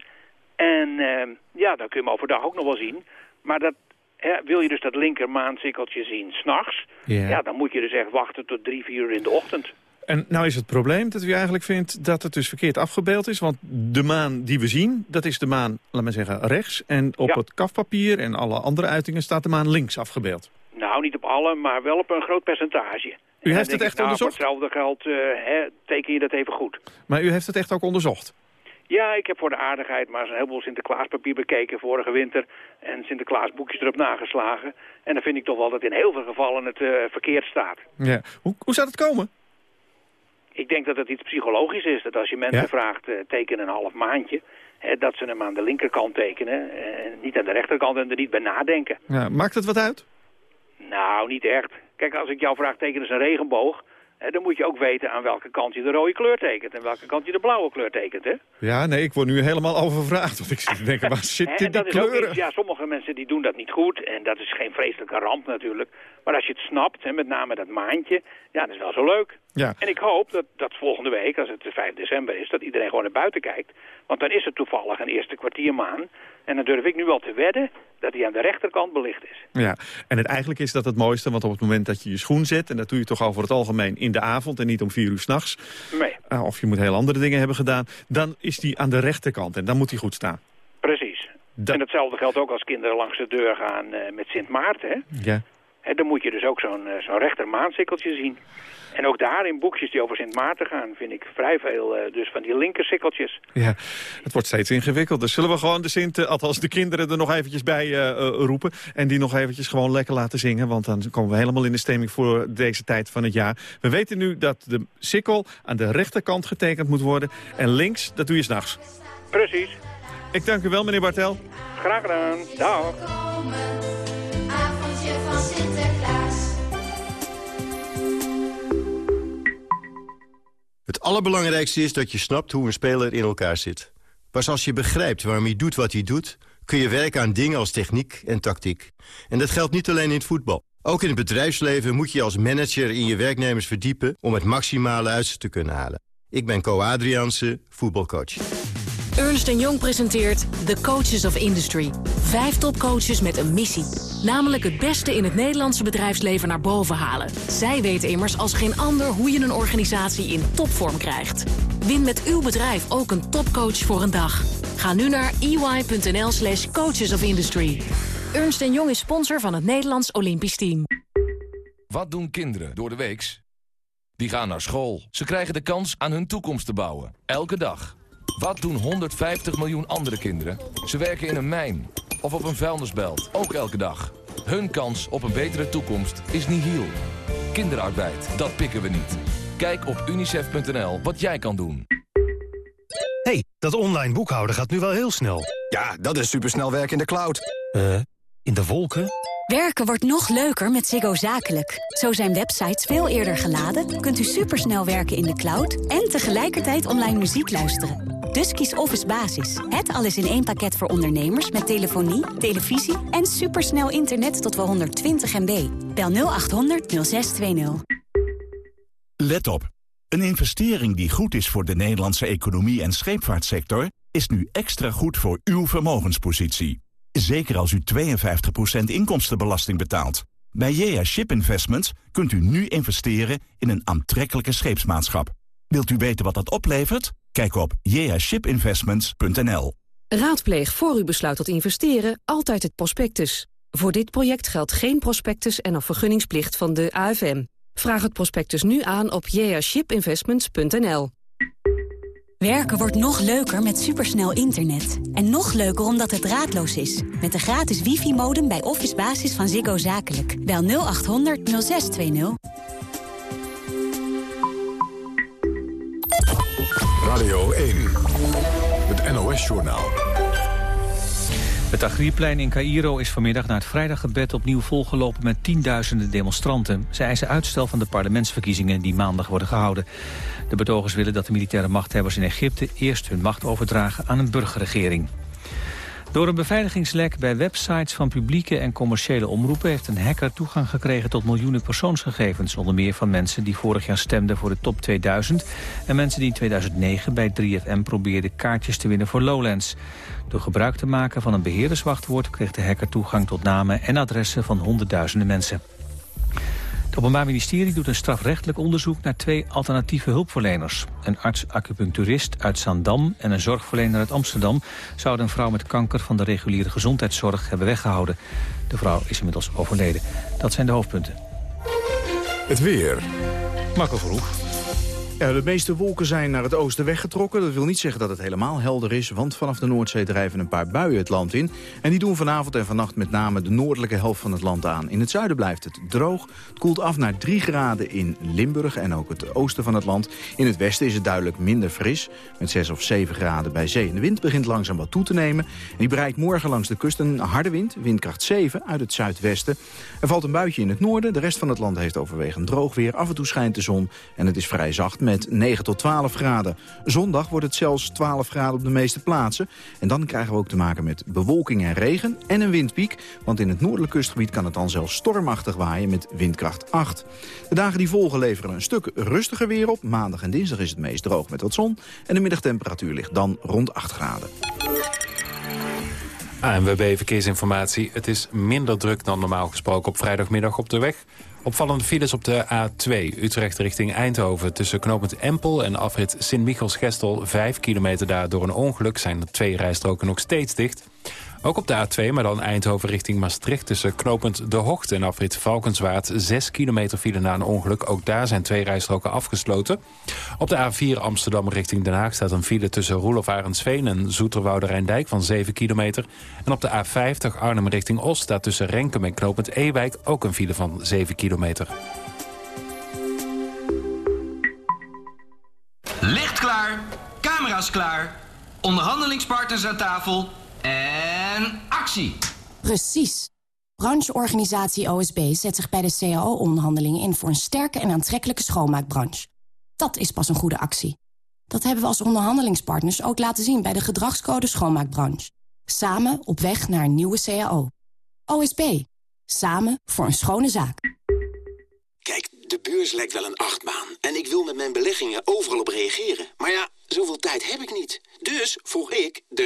En uh, ja, dan kun je hem overdag ook nog wel zien. Maar dat, hè, wil je dus dat linker maansikkeltje zien s'nachts... Ja. ja, dan moet je dus echt wachten tot drie, vier uur in de ochtend. En nou is het probleem dat u eigenlijk vindt dat het dus verkeerd afgebeeld is. Want de maan die we zien, dat is de maan, laat maar zeggen, rechts. En op Ja. het kafpapier en alle andere uitingen staat de maan links afgebeeld. Nou, niet op alle, maar wel op een groot percentage. U heeft het ik, echt nou, onderzocht? Voor hetzelfde geld eh, hè, teken je dat even goed. Maar u heeft het echt ook onderzocht? Ja, ik heb voor de aardigheid maar eens een heleboel Sinterklaaspapier bekeken vorige winter. En Sinterklaasboekjes erop nageslagen. En dan vind ik toch wel dat in heel veel gevallen het eh, verkeerd staat. Ja. Hoe, hoe zou het komen? Ik denk dat het iets psychologisch is. Dat als je mensen Ja? vraagt, eh, teken een half maandje. Hè, dat ze hem aan de linkerkant tekenen. En niet aan de rechterkant en er niet bij nadenken. Ja, maakt het wat uit? Nou, niet echt. Kijk, als ik jou vraag, teken eens een regenboog. Hè, dan moet je ook weten aan welke kant je de rode kleur tekent. En welke kant je de blauwe kleur tekent, hè? Ja, nee, ik word nu helemaal overvraagd. Want ik zit te denken, waar zitten en die dat is ook kleuren? ja, sommige mensen die doen dat niet goed. En dat is geen vreselijke ramp natuurlijk. Maar als je het snapt, en met name dat maandje, ja, dat is wel zo leuk. Ja. En ik hoop dat, dat volgende week, als het de 5 december is, dat iedereen gewoon naar buiten kijkt. Want dan is het toevallig een eerste kwartiermaan. En dan durf ik nu al te wedden dat hij aan de rechterkant belicht is. Ja, en het, eigenlijk is dat het mooiste, want op het moment dat je je schoen zet... en dat doe je toch over het algemeen in de avond en niet om vier uur s'nachts... Nee, Uh, of je moet heel andere dingen hebben gedaan... dan is die aan de rechterkant en dan moet hij goed staan. precies. Dat- En hetzelfde geldt ook als kinderen langs de deur gaan eh, met Sint Maarten. Hè? Ja. Hè, dan moet je dus ook zo'n eh, zo'n rechter maansikkeltje zien. En ook daar in boekjes die over Sint Maarten gaan, vind ik vrij veel eh, dus van die linkersikkeltjes. Ja, het wordt steeds ingewikkelder. Dus zullen we gewoon de Sint, eh, althans de kinderen er nog eventjes bij eh, roepen... en die nog eventjes gewoon lekker laten zingen... want dan komen we helemaal in de stemming voor deze tijd van het jaar. We weten nu dat de sikkel aan de rechterkant getekend moet worden... en links, dat doe je s'nachts. Precies. Ik dank u wel, meneer Bartel. Graag gedaan. Dag. Avondje van Sinterklaas. Het allerbelangrijkste is dat je snapt hoe een speler in elkaar zit. Pas als je begrijpt waarom hij doet wat hij doet... kun je werken aan dingen als techniek en tactiek. En dat geldt niet alleen in het voetbal. Ook in het bedrijfsleven moet je als manager in je werknemers verdiepen... om het maximale uit ze te kunnen halen. Ik ben Co Adriaanse, voetbalcoach. Ernst Jong presenteert The Coaches of Industry. Vijf topcoaches met een missie. Namelijk het beste in het Nederlandse bedrijfsleven naar boven halen. Zij weten immers als geen ander hoe je een organisatie in topvorm krijgt. Win met uw bedrijf ook een topcoach voor een dag. Ga nu naar ey.nl slash coaches of industry. Ernst Jong is sponsor van het Nederlands Olympisch Team. Wat doen kinderen door de weeks? Die gaan naar school. Ze krijgen de kans aan hun toekomst te bouwen. Elke dag. Wat doen 150 miljoen andere kinderen? Ze werken in een mijn of op een vuilnisbelt. Ook elke dag. Hun kans op een betere toekomst is nihil. Kinderarbeid, dat pikken we niet. Kijk op unicef.nl wat jij kan doen. hey, dat online boekhouden gaat nu wel heel snel. Ja, dat is supersnel werken in de cloud. Eh, in de wolken? Werken wordt nog leuker met Ziggo Zakelijk. Zo zijn websites veel eerder geladen, kunt u supersnel werken in de cloud... en tegelijkertijd online muziek luisteren. Dus kies Office Basis. Het alles in één pakket voor ondernemers met telefonie, televisie... en supersnel internet tot wel 120 MB. Bel 0800 0620. Let op. Een investering die goed is voor de Nederlandse economie en scheepvaartsector... is nu extra goed voor uw vermogenspositie. Zeker als u 52% inkomstenbelasting betaalt. Bij JA Ship Investments kunt u nu investeren in een aantrekkelijke scheepsmaatschap. Wilt u weten wat dat oplevert? Kijk op jashipinvestments.nl. Raadpleeg voor u besluit tot investeren altijd het prospectus. Voor dit project geldt geen prospectus en of vergunningsplicht van de AFM. Vraag het prospectus nu aan op jashipinvestments.nl. Werken wordt nog leuker met supersnel internet. En nog leuker omdat het draadloos is. Met de gratis wifi-modem bij Office Basis van Ziggo Zakelijk. Bel 0800 0620. Radio 1, het NOS-journaal. Het Tagrierplein in Cairo is vanmiddag na het vrijdaggebed opnieuw volgelopen met tienduizenden demonstranten. Ze eisen uitstel van de parlementsverkiezingen die maandag worden gehouden. De betogers willen dat de militaire machthebbers in Egypte eerst hun macht overdragen aan een burgerregering. Door een beveiligingslek bij websites van publieke en commerciële omroepen... heeft een hacker toegang gekregen tot miljoenen persoonsgegevens. Onder meer van mensen die vorig jaar stemden voor de top 2000... en mensen die in 2009 bij 3FM probeerden kaartjes te winnen voor Lowlands. Door gebruik te maken van een beheerderswachtwoord... kreeg de hacker toegang tot namen en adressen van honderdduizenden mensen. Het Openbaar Ministerie doet een strafrechtelijk onderzoek naar twee alternatieve hulpverleners. Een arts-acupuncturist uit Zandam en een zorgverlener uit Amsterdam... zouden een vrouw met kanker van de reguliere gezondheidszorg hebben weggehouden. De vrouw is inmiddels overleden. Dat zijn de hoofdpunten. Het weer. Marco Verhoef. Ja, de meeste wolken zijn naar het oosten weggetrokken. Dat wil niet zeggen dat het helemaal helder is, want vanaf de Noordzee drijven een paar buien het land in. En die doen vanavond en vannacht met name de noordelijke helft van het land aan. In het zuiden blijft het droog. Het koelt af naar 3 graden in Limburg en ook het oosten van het land. In het westen is het duidelijk minder fris, met 6 of 7 graden bij zee. de wind begint langzaam wat toe te nemen. En die bereikt morgen langs de kust een harde wind, windkracht 7 uit het zuidwesten. Er valt een buitje in het noorden. De rest van het land heeft overwegend droog weer. Af en toe schijnt de zon en het is vrij zacht met 9 tot 12 graden. Zondag wordt het zelfs 12 graden op de meeste plaatsen. En dan krijgen we ook te maken met bewolking en regen en een windpiek. Want in het noordelijk kustgebied kan het dan zelfs stormachtig waaien met windkracht 8. De dagen die volgen leveren een stuk rustiger weer op. Maandag en dinsdag is het meest droog met wat zon. En de middagtemperatuur ligt dan rond 8 graden. ANWB Verkeersinformatie. Het is minder druk dan normaal gesproken op vrijdagmiddag op de weg. Opvallende files op de A2 Utrecht richting Eindhoven... tussen knooppunt Empel en afrit Sint-Michels-Gestel. Vijf kilometer daar door een ongeluk zijn er twee rijstroken nog steeds dicht. Ook op de A2, maar dan Eindhoven richting Maastricht... tussen knooppunt De Hocht en afrit Valkenswaard... 6 kilometer file na een ongeluk. Ook daar zijn twee rijstroken afgesloten. Op de A4 Amsterdam richting Den Haag staat een file... tussen Roelof Arendsveen en Zoeterwoude Rijndijk van 7 kilometer. En op de A50 Arnhem richting Oost staat tussen Renkum en knooppunt Ewijk... ook een file van 7 kilometer. Licht klaar, camera's klaar, onderhandelingspartners aan tafel en actie. Precies. Brancheorganisatie OSB zet zich bij de CAO-onderhandelingen in... voor een sterke en aantrekkelijke schoonmaakbranche. Dat is pas een goede actie. Dat hebben we als onderhandelingspartners ook laten zien... bij de gedragscode schoonmaakbranche. Samen op weg naar een nieuwe CAO. OSB. Samen voor een schone zaak. Kijk, de beurs lijkt wel een achtbaan. En ik wil met mijn beleggingen overal op reageren. Maar ja, zoveel tijd heb ik niet. Dus vroeg ik de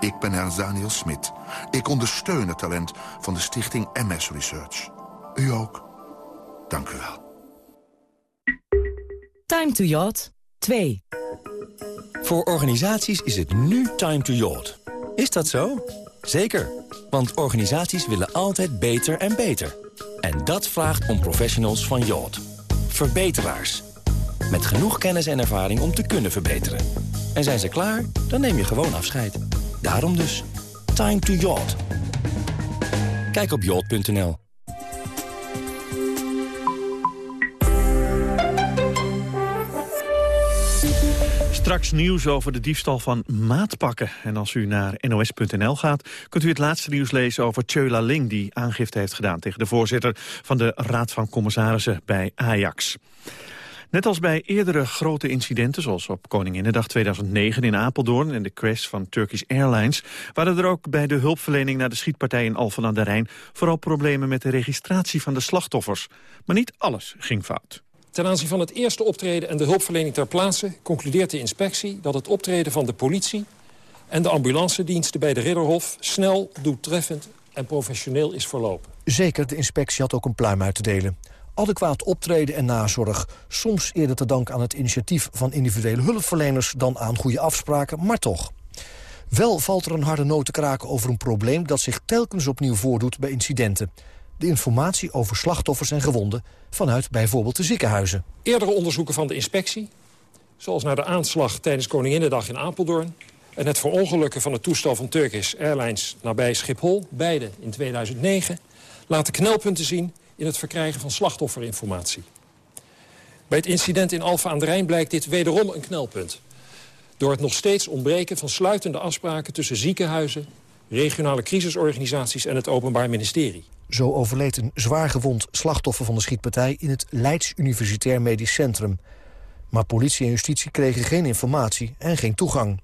Ik ben Ernst Daniel Smit. Ik ondersteun het talent van de stichting MS Research. U ook. Dank u wel. Time to Yacht 2. Voor organisaties is het nu time to yacht. Is dat zo? Zeker, want organisaties willen altijd beter en beter. En dat vraagt om professionals van Yacht. verbeteraars. Met genoeg kennis en ervaring om te kunnen verbeteren. En zijn ze klaar, dan neem je gewoon afscheid. Daarom dus, time to yacht. Kijk op yacht.nl. Straks nieuws over de diefstal van maatpakken. En als u naar nos.nl gaat, kunt u het laatste nieuws lezen over Tjöla Ling... die aangifte heeft gedaan tegen de voorzitter van de Raad van Commissarissen bij Ajax. Net als bij eerdere grote incidenten, zoals op Koninginnedag 2009 in Apeldoorn en de crash van Turkish Airlines, waren er ook bij de hulpverlening naar de schietpartij in Alphen aan de Rijn vooral problemen met de registratie van de slachtoffers. Maar niet alles ging fout. Ten aanzien van het eerste optreden en de hulpverlening ter plaatse... concludeert de inspectie dat het optreden van de politie... en de ambulancediensten bij de Ridderhof... snel, doeltreffend en professioneel is verlopen. Zeker, de inspectie had ook een pluim uit te delen. Adequaat optreden en nazorg. Soms eerder te danken aan het initiatief van individuele hulpverleners... dan aan goede afspraken, maar toch. Wel valt er een harde noot te kraken over een probleem... dat zich telkens opnieuw voordoet bij incidenten de informatie over slachtoffers en gewonden... vanuit bijvoorbeeld de ziekenhuizen. Eerdere onderzoeken van de inspectie, zoals naar de aanslag tijdens Koninginnedag in Apeldoorn... en het verongelukken van het toestel van Turkish Airlines nabij Schiphol, beide in 2009... laten knelpunten zien in het verkrijgen van slachtofferinformatie. Bij het incident in Alfa aan de Rijn blijkt dit wederom een knelpunt. Door het nog steeds ontbreken van sluitende afspraken tussen ziekenhuizen regionale crisisorganisaties en het Openbaar Ministerie. Zo overleed een zwaar gewond slachtoffer van de schietpartij... in het Leids Universitair Medisch Centrum. Maar politie en justitie kregen geen informatie en geen toegang.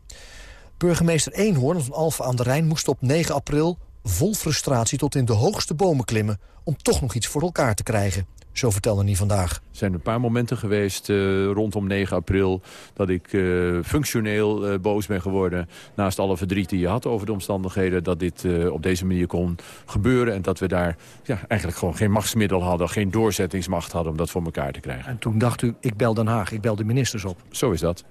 Burgemeester Eenhoorn van Alphen aan de Rijn moest op 9 april... vol frustratie tot in de hoogste bomen klimmen... om toch nog iets voor elkaar te krijgen. Zo vertelde hij vandaag. Er zijn een paar momenten geweest uh, rondom 9 april... dat ik uh, functioneel uh, boos ben geworden. Naast alle verdriet die je had over de omstandigheden... dat dit op deze manier kon gebeuren. En dat we daar ja, eigenlijk gewoon geen machtsmiddel hadden... geen doorzettingsmacht hadden om dat voor elkaar te krijgen. En toen dacht u, ik bel Den Haag, ik bel de ministers op. Zo is dat.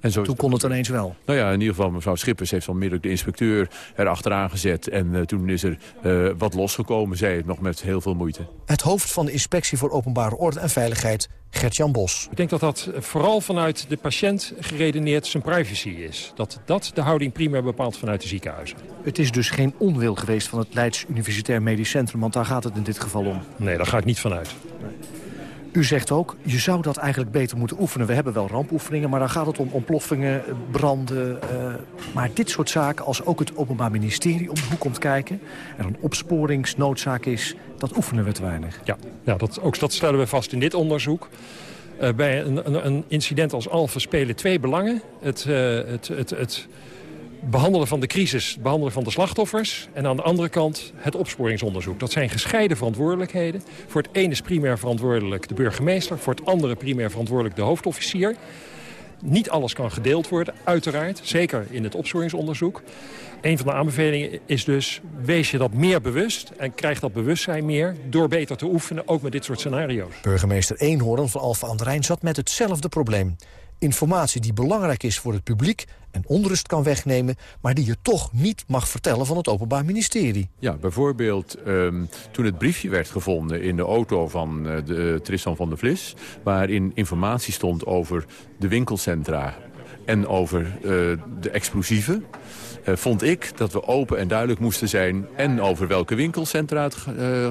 En zo toen kon het ineens wel. Nou ja, in ieder geval mevrouw Schippers heeft onmiddellijk de inspecteur erachteraan gezet. En uh, toen is er uh, wat losgekomen, zei het nog met heel veel moeite. Het hoofd van de Inspectie voor Openbare Orde en Veiligheid, Gert-Jan Bos. Ik denk dat dat vooral vanuit de patiënt geredeneerd zijn privacy is. Dat dat de houding primair bepaalt vanuit de ziekenhuizen. Het is dus geen onwil geweest van het Leids Universitair Medisch Centrum, want daar gaat het in dit geval om. Nee, daar ga ik niet vanuit. Nee. U zegt ook, je zou dat eigenlijk beter moeten oefenen. We hebben wel rampoefeningen, maar dan gaat het om ontploffingen, branden. Uh, maar dit soort zaken, als ook het Openbaar Ministerie om de hoek komt kijken... er een opsporingsnoodzaak is, dat oefenen we te weinig. Ja, ja dat, ook dat stellen we vast in dit onderzoek. Uh, bij een, een, incident als Alphen spelen twee belangen. Het, uh, het, het, het behandelen van de crisis, behandelen van de slachtoffers... en aan de andere kant het opsporingsonderzoek. Dat zijn gescheiden verantwoordelijkheden. Voor het ene is primair verantwoordelijk de burgemeester... voor het andere primair verantwoordelijk de hoofdofficier. Niet alles kan gedeeld worden, uiteraard. Zeker in het opsporingsonderzoek. Een van de aanbevelingen is dus, wees je dat meer bewust... en krijg dat bewustzijn meer door beter te oefenen, ook met dit soort scenario's. Burgemeester Eenhoorn van Alfa aan zat met hetzelfde probleem informatie die belangrijk is voor het publiek en onrust kan wegnemen... maar die je toch niet mag vertellen van het Openbaar Ministerie. Ja, bijvoorbeeld um, toen het briefje werd gevonden in de auto van uh, de, Tristan van der Vlis... waarin informatie stond over de winkelcentra en over uh, de explosieven... Vond ik dat we open en duidelijk moesten zijn... en over welke winkelcentra het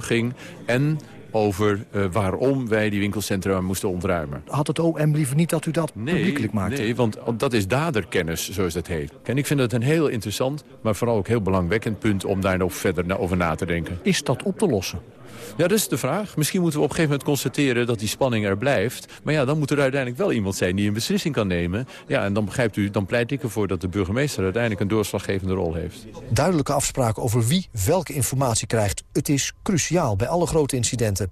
ging... en over uh, waarom wij die winkelcentra moesten ontruimen. Had het OM liever niet dat u dat nee, publiekelijk maakte? Nee, want dat is daderkennis, zoals dat heet. En ik vind dat een heel interessant, maar vooral ook heel belangwekkend punt... om daar nog verder over na te denken. Is dat op te lossen? Ja, dat is de vraag. Misschien moeten we op een gegeven moment constateren dat die spanning er blijft. Maar ja, dan moet er uiteindelijk wel iemand zijn die een beslissing kan nemen. Ja, en dan begrijpt u, dan pleit ik ervoor dat de burgemeester uiteindelijk een doorslaggevende rol heeft. Duidelijke afspraken over wie welke informatie krijgt. Het is cruciaal bij alle grote incidenten.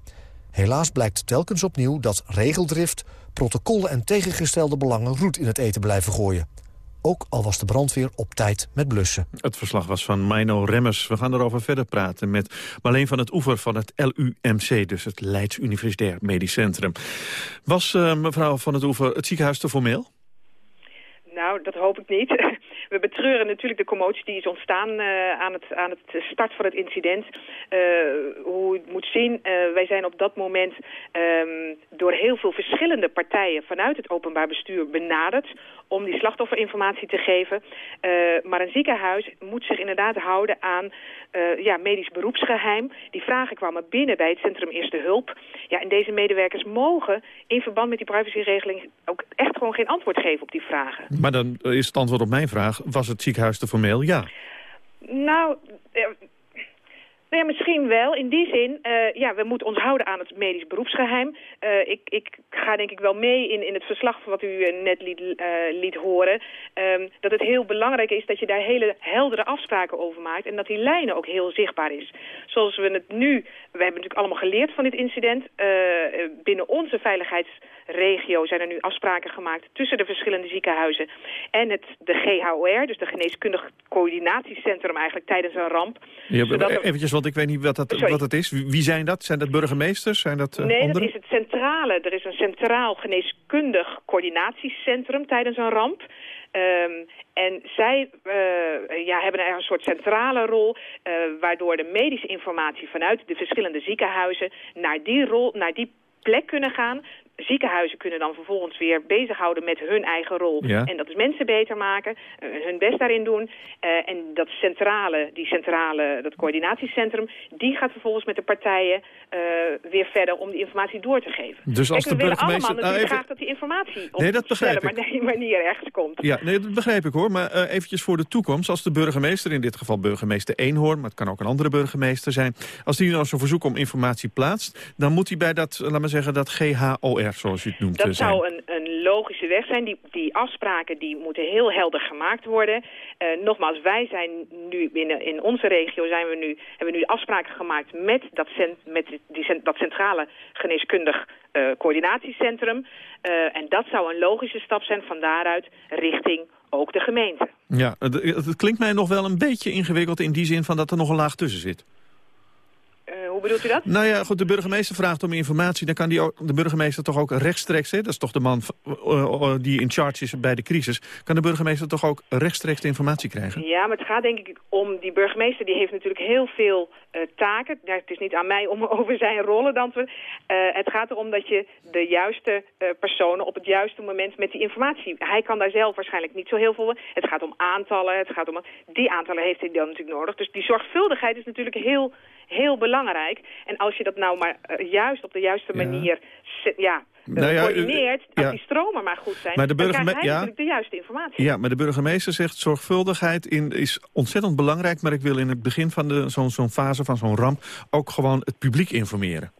Helaas blijkt telkens opnieuw dat regeldrift, protocollen en tegengestelde belangen roet in het eten blijven gooien ook al was de brandweer op tijd met blussen. Het verslag was van Mino Remmers. We gaan erover verder praten met Marleen van het Oever van het LUMC... dus het Leids Universitair Medisch Centrum. Was uh, mevrouw van het Oever het ziekenhuis te formeel? Nou, dat hoop ik niet. we betreuren natuurlijk de commotie die is ontstaan aan, het, aan het start van het incident. hoe je het moet zien, wij zijn op dat moment ehm, door heel veel verschillende partijen vanuit het openbaar bestuur benaderd om die slachtofferinformatie te geven. maar een ziekenhuis moet zich inderdaad houden aan ja, medisch beroepsgeheim. Die vragen kwamen binnen bij het Centrum Eerste Hulp. Ja, en deze medewerkers mogen in verband met die privacyregeling ook echt gewoon geen antwoord geven op die vragen. Maar dan is het antwoord op mijn vraag, was het ziekenhuis te formeel? Ja. Nou, eh, nou ja, misschien wel. In die zin, uh, ja, we moeten ons houden aan het medisch beroepsgeheim. Uh, ik, ik ga denk ik wel mee in, in het verslag wat u net liet, liet horen. Um, dat het heel belangrijk is dat je daar hele heldere afspraken over maakt. En dat die lijnen ook heel zichtbaar is. Zoals we het nu, we hebben natuurlijk allemaal geleerd van dit incident. binnen onze veiligheidsregio zijn er nu afspraken gemaakt tussen de verschillende ziekenhuizen. En het, de GHOR, dus de Geneeskundig Coördinatiecentrum eigenlijk tijdens een ramp. Ja, eventjes want ik weet niet wat, dat, wat het is. Wie zijn dat? Zijn dat burgemeesters? Zijn dat, uh, nee, dat is het centrale. Er is een centraal geneeskundig coördinatiecentrum tijdens een ramp. Um, en zij uh, ja, hebben er een soort centrale rol... Uh, waardoor de medische informatie vanuit de verschillende ziekenhuizen... naar die, rol, naar die plek kunnen gaan ziekenhuizen kunnen dan vervolgens weer bezighouden met hun eigen rol. En dat is mensen beter maken, uh, hun best daarin doen. Uh, en dat centrale, die centrale, dat coördinatiecentrum, die gaat vervolgens met de partijen uh, weer verder om die informatie door te geven. Dus als Kijk, de burgemeester... allemaal natuurlijk graag dat die informatie op nee, dat begrijp ik. manier ergens komt. Ja, nee, dat begrijp ik hoor. Maar uh, eventjes voor de toekomst. Als de burgemeester, in dit geval burgemeester Eenhoorn... maar het kan ook een andere burgemeester zijn... als die nou zo'n verzoek om informatie plaatst... dan moet hij bij dat, laat maar zeggen, dat GHOR zoals u het noemt. Dat uh, zou een, een logische weg zijn. Die, die afspraken die moeten heel helder gemaakt worden. Uh, nogmaals, wij zijn nu binnen in onze regio zijn we nu, hebben we nu afspraken gemaakt met dat, cent, met die, dat centrale geneeskundig uh, coördinatiecentrum. Uh, en dat zou een logische stap zijn van daaruit richting ook de gemeente. Ja, het, het klinkt mij nog wel een beetje ingewikkeld in die zin van dat er nog een laag tussen zit. Hoe bedoelt u dat? Nou ja, goed, de burgemeester vraagt om informatie. Dan kan die ook, de burgemeester toch ook rechtstreeks... Hè, dat is toch de man uh, uh, die in charge is bij de crisis... kan de burgemeester toch ook rechtstreeks de informatie krijgen? Ja, maar het gaat denk ik om... die burgemeester die heeft natuurlijk heel veel taken. Ja, het is niet aan mij om over zijn rollen dan te... het gaat erom dat je de juiste personen op het juiste moment met die informatie... Hij kan daar zelf waarschijnlijk niet zo heel veel... Het gaat om aantallen, het gaat om... Die aantallen heeft hij dan natuurlijk nodig. Dus die zorgvuldigheid is natuurlijk heel heel belangrijk. En als je dat nou maar uh, juist op de juiste manier ja, nou ja, coördineert, dat ja. die stromen maar goed zijn, maar de dan hij ja. natuurlijk de juiste informatie. Ja, maar de burgemeester zegt zorgvuldigheid in, is ontzettend belangrijk... maar ik wil in het begin van zo'n zo fase van zo'n ramp ook gewoon het publiek informeren.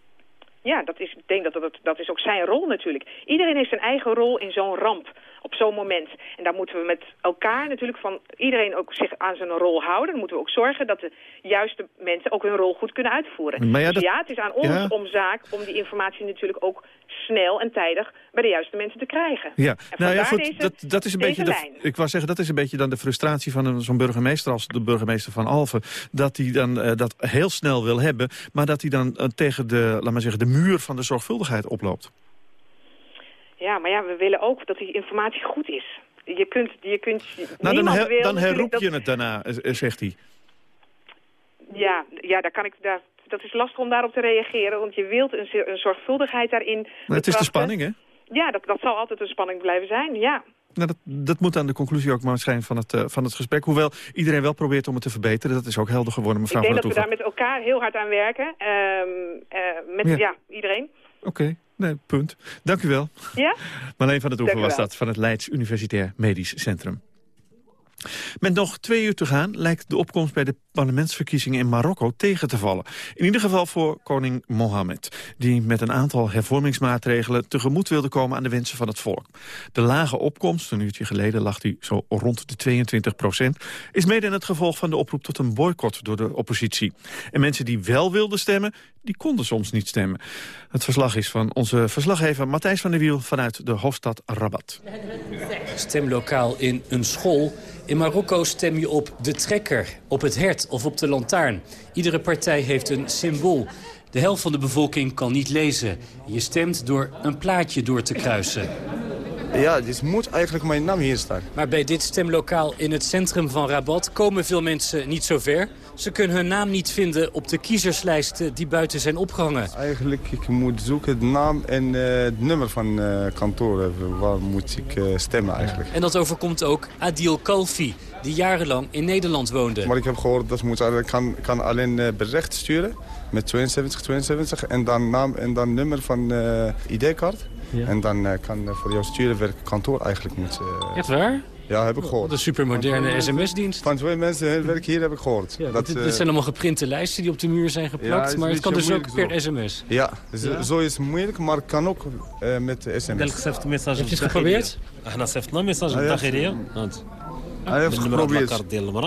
Ja, dat is, ik denk dat dat, dat is ook zijn rol natuurlijk. Iedereen heeft zijn eigen rol in zo'n ramp op zo'n moment. En daar moeten we met elkaar natuurlijk van iedereen ook zich aan zijn rol houden. Dan moeten we ook zorgen dat de juiste mensen ook hun rol goed kunnen uitvoeren. Maar ja, dus ja, het is aan ons ja. om zaak om die informatie natuurlijk ook snel en tijdig bij de juiste mensen te krijgen. Ja, nou ja, goed, deze, dat, dat is een beetje de, ik wou zeggen, dat is een beetje dan de frustratie van zo'n burgemeester als de burgemeester van Alphen. Dat hij dan uh, dat heel snel wil hebben, maar dat hij dan uh, tegen de, laat maar zeggen, de muur van de zorgvuldigheid oploopt. Ja, maar ja, we willen ook dat die informatie goed is. Je kunt, je kunt nou, dan, her, wil dan herroep dat... je het daarna, zegt hij. Ja, ja daar kan ik, daar, dat is lastig om daarop te reageren, want je wilt een, een zorgvuldigheid daarin Maar het is de spanning, hè? Ja, dat, dat zal altijd een spanning blijven zijn, ja. Nou, dat, dat moet aan de conclusie ook maar zijn van het, uh, van het gesprek. Hoewel iedereen wel probeert om het te verbeteren. Dat is ook helder geworden, mevrouw Ik denk dat we daar met elkaar heel hard aan werken. Um, uh, met Ja. ja. iedereen. Oké, okay. nee, punt. Dank u wel. Ja? Marleen van het Oever was dat, van het Leids Universitair Medisch Centrum. Met nog twee uur te gaan lijkt de opkomst bij de parlementsverkiezingen in Marokko tegen te vallen. In ieder geval voor koning Mohammed, die met een aantal hervormingsmaatregelen tegemoet wilde komen aan de wensen van het volk. De lage opkomst, een uurtje geleden lag die zo rond de 22 procent, is mede het gevolg van de oproep tot een boycott door de oppositie. En mensen die wel wilden stemmen, die konden soms niet stemmen. Het verslag is van onze verslaggever Matthijs van der Wiel vanuit de hoofdstad Rabat. Stemlokaal in een school. In Marokko stem je op de trekker, op het hert of op de lantaarn. Iedere partij heeft een symbool. De helft van de bevolking kan niet lezen. Je stemt door een plaatje door te kruisen. Ja, dus moet eigenlijk mijn naam hier staan. Maar bij dit stemlokaal in het centrum van Rabat komen veel mensen niet zo ver. Ze kunnen hun naam niet vinden op de kiezerslijsten die buiten zijn opgehangen. Eigenlijk, ik moet zoeken de naam en uh, het nummer van uh, kantoor. Waar moet ik uh, stemmen eigenlijk. En dat overkomt ook Adil Kalfi, die jarenlang in Nederland woonde. Maar ik heb gehoord dat moet, ik kan, kan alleen bericht sturen met 72, 72 en dan naam en dan nummer van ID-kaart. Ja. En dan kan voor jou sturen welk kantoor eigenlijk moet... Echt waar? Ja, heb ik gehoord. De supermoderne sms-dienst. Van twee mensen werk hier heb ik gehoord. Ja, dat, eh, dit, zijn allemaal geprinte lijsten die op de muur zijn geplakt, maar het kan dus ook per sms. Ja, zo is het moeilijk, maar kan ook eh, met sms. Heb je het geprobeerd? Hij heeft nog message ah, op hij heeft geprobeerd.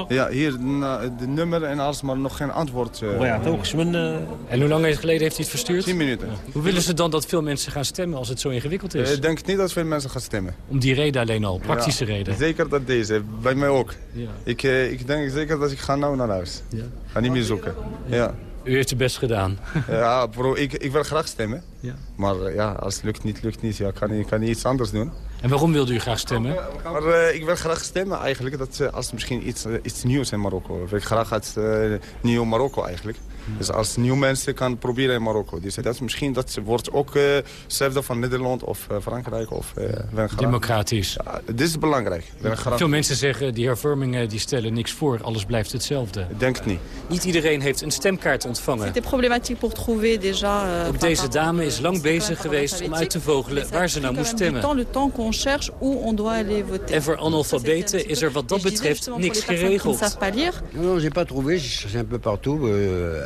Ja, hier de nummer en alles, maar nog geen antwoord. Uh. En hoe lang geleden heeft hij het verstuurd? 10 minuten. Hoe willen ze dan dat veel mensen gaan stemmen als het zo ingewikkeld is? Ik denk niet dat veel mensen gaan stemmen. Om die reden alleen al, praktische ja, reden? Zeker dat deze, bij mij ook. Ja. Ik, ik denk zeker dat ik ga nou naar huis. Ja. Ga niet meer zoeken. ja. U heeft het best gedaan. ja, bro, ik, ik wil graag stemmen. Ja. Maar ja, als het lukt niet, lukt niet. Ja, kan, ik, kan niet iets anders doen. En waarom wilde u graag stemmen? Maar, uh, ik wil graag stemmen eigenlijk. Dat, uh, als misschien iets, uh, iets nieuws in Marokko. Ik wil graag het nieuwe Marokko eigenlijk. Dus als nieuwe mensen kan proberen in Marokko. Dus dat misschien dat wordt ook uh, hetzelfde van Nederland of uh, Frankrijk of uh, Democratisch. Ja, dit is belangrijk. Veel mensen zeggen die hervormingen die stellen niks voor. Alles blijft hetzelfde. Ik denk het niet. Niet iedereen heeft een stemkaart ontvangen. C'était problématique pour trouver déjà. Uh, ook deze dame is lang bezig geweest om uit te vogelen waar ze nou moest stemmen. Le temps qu'on cherche où on doit aller voter. En voor analfabeten is er wat dat betreft niks geregeld. Non, j'ai pas trouvé. Cherché un peu partout.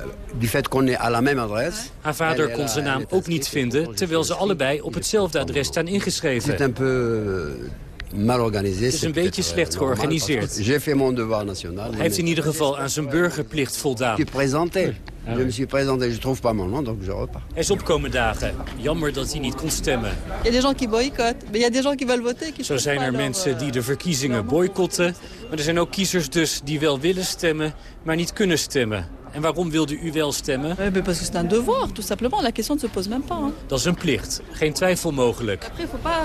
Euh, du fait qu'on est à la même adresse. Haar vader kon zijn naam ook niet vinden, terwijl ze allebei op hetzelfde adres staan ingeschreven. C'est un peu mal organisé. Het is een beetje slecht georganiseerd. J'ai fait mon devoir national. Hij heeft in ieder geval aan zijn burgerplicht voldaan. Je présenté. Je me suis présenté, je trouve pas mon nom, donc je repars. Hij is opkomen dagen. Jammer dat hij niet kon stemmen. Il y a des gens qui boycottent, mais il y a des gens qui veulent voter. Qui Zo zijn er mensen die de verkiezingen boycotten. Maar er zijn ook kiezers dus die wel willen stemmen, maar niet kunnen stemmen. En waarom wilde u wel stemmen? Euh, parce que c'est un devoir, tout simplement. La question ne se pose même pas. Hein. Dat is een plicht. Geen twijfel mogelijk. Après, faut pas...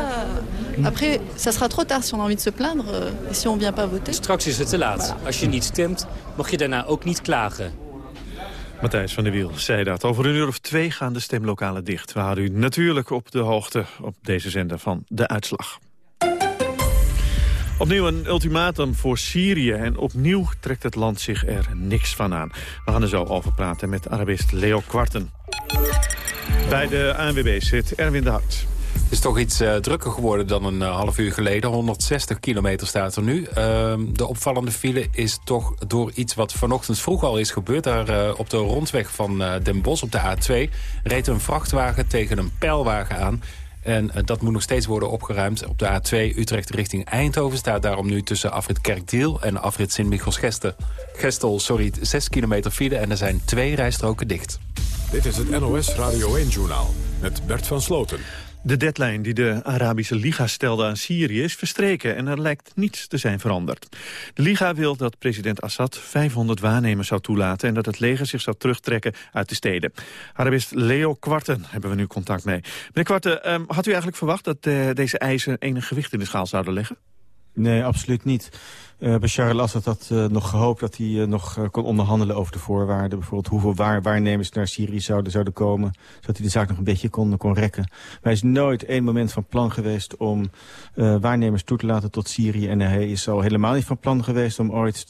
Après, ça sera trop tard si on a envie de se plaindre euh, et si on vient pas voter. Straks is het te laat. Als je niet stemt, mag je daarna ook niet klagen. Matthijs van der Wiel zei dat. Over een uur of twee gaan de stemlokalen dicht. We houden u natuurlijk op de hoogte op deze zender van de uitslag. Opnieuw een ultimatum voor Syrië en opnieuw trekt het land zich er niks van aan. We gaan er zo over praten met Arabist Leo Kwarten. Bij de ANWB zit Erwin de Hart. Het is toch iets uh, drukker geworden dan een uh, half uur geleden. 160 kilometer staat er nu. Uh, de opvallende file is toch door iets wat vanochtend vroeg al is gebeurd. Daar uh, op de rondweg van Den Bosch op de A2 reed een vrachtwagen tegen een pijlwagen aan. En dat moet nog steeds worden opgeruimd. Op de A2 Utrecht richting Eindhoven staat daarom nu tussen afrit Kerkdiel en afrit Sint-Michels-Gestel. Gestel, sorry, 6 kilometer file en er zijn twee rijstroken dicht. Dit is het NOS Radio 1-journaal met Bert van Sloten. De deadline die de Arabische Liga stelde aan Syrië is verstreken en er lijkt niets te zijn veranderd. De Liga wil dat president Assad 500 waarnemers zou toelaten en dat het leger zich zou terugtrekken uit de steden. Arabist Leo Kwarten hebben we nu contact mee. Meneer Kwarten, um, had u eigenlijk verwacht dat uh, deze eisen enig gewicht in de schaal zouden leggen? Nee, absoluut niet. Uh, Bashar al-Assad had uh, nog gehoopt dat hij uh, nog kon onderhandelen over de voorwaarden. Bijvoorbeeld hoeveel waar, waarnemers naar Syrië zouden, zouden komen. Zodat hij de zaak nog een beetje kon, kon rekken. Maar hij is nooit één moment van plan geweest om waarnemers toe te laten tot Syrië. En hij is al helemaal niet van plan geweest om ooit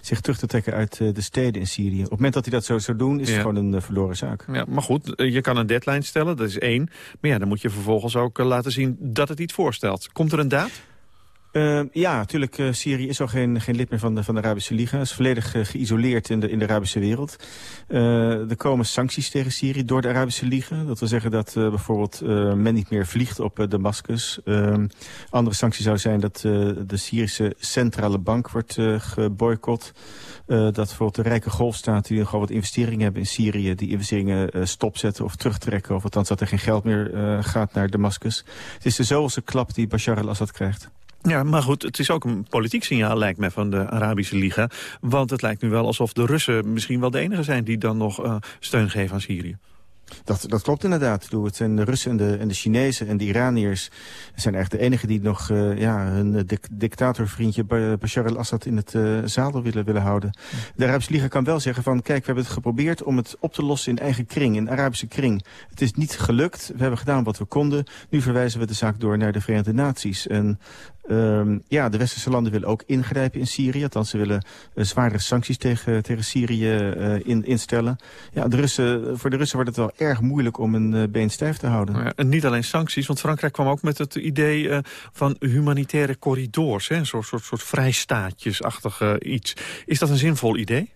zich terug te trekken uit de steden in Syrië. Op het moment dat hij dat zo zou doen, is ja. het gewoon een verloren zaak. Ja, maar goed, je kan een deadline stellen, dat is één. Maar ja, dan moet je vervolgens ook laten zien dat het iets voorstelt. Komt er een daad? Uh, ja, natuurlijk. Uh, Syrië is al geen, geen lid meer van de, van de Arabische Liga. Het is volledig uh, geïsoleerd in de, in de Arabische wereld. er komen sancties tegen Syrië door de Arabische Liga. Dat wil zeggen dat bijvoorbeeld men niet meer vliegt op Damascus. Ehm, andere sanctie zou zijn dat de Syrische centrale bank wordt geboycott. dat bijvoorbeeld de rijke golfstaten die gewoon wat investeringen hebben in Syrië... die investeringen stopzetten of terugtrekken. Of althans dat er geen geld meer gaat naar Damascus. Het is de zoveelste klap die Bashar al-Assad krijgt. Ja, maar goed, het is ook een politiek signaal, lijkt mij, van de Arabische Liga. Want het lijkt nu wel alsof de Russen misschien wel de enige zijn... die dan nog uh, steun geven aan Syrië. Dat, dat klopt inderdaad. Het zijn de Russen en de, en de Chinezen en de Iraniërs zijn eigenlijk de enigen die nog uh, ja, hun dictatorvriendje Bashar al-Assad in het uh, zadel willen, willen houden. De Arabische Liga kan wel zeggen van kijk, we hebben het geprobeerd om het op te lossen in eigen kring, in Arabische kring. Het is niet gelukt, we hebben gedaan wat we konden. Nu verwijzen we de zaak door naar de Verenigde Naties. En Um, ja, de westerse landen willen ook ingrijpen in Syrië. Althans, ze willen uh, zwaardere sancties tegen, tegen Syrië uh, in, instellen. Ja, de Russen, voor de Russen wordt het wel erg moeilijk om een been stijf te houden. Ja, en niet alleen sancties, want Frankrijk kwam ook met het idee van humanitaire corridors. Hè? Een soort, soort, soort vrijstaatjesachtig iets. Is dat een zinvol idee?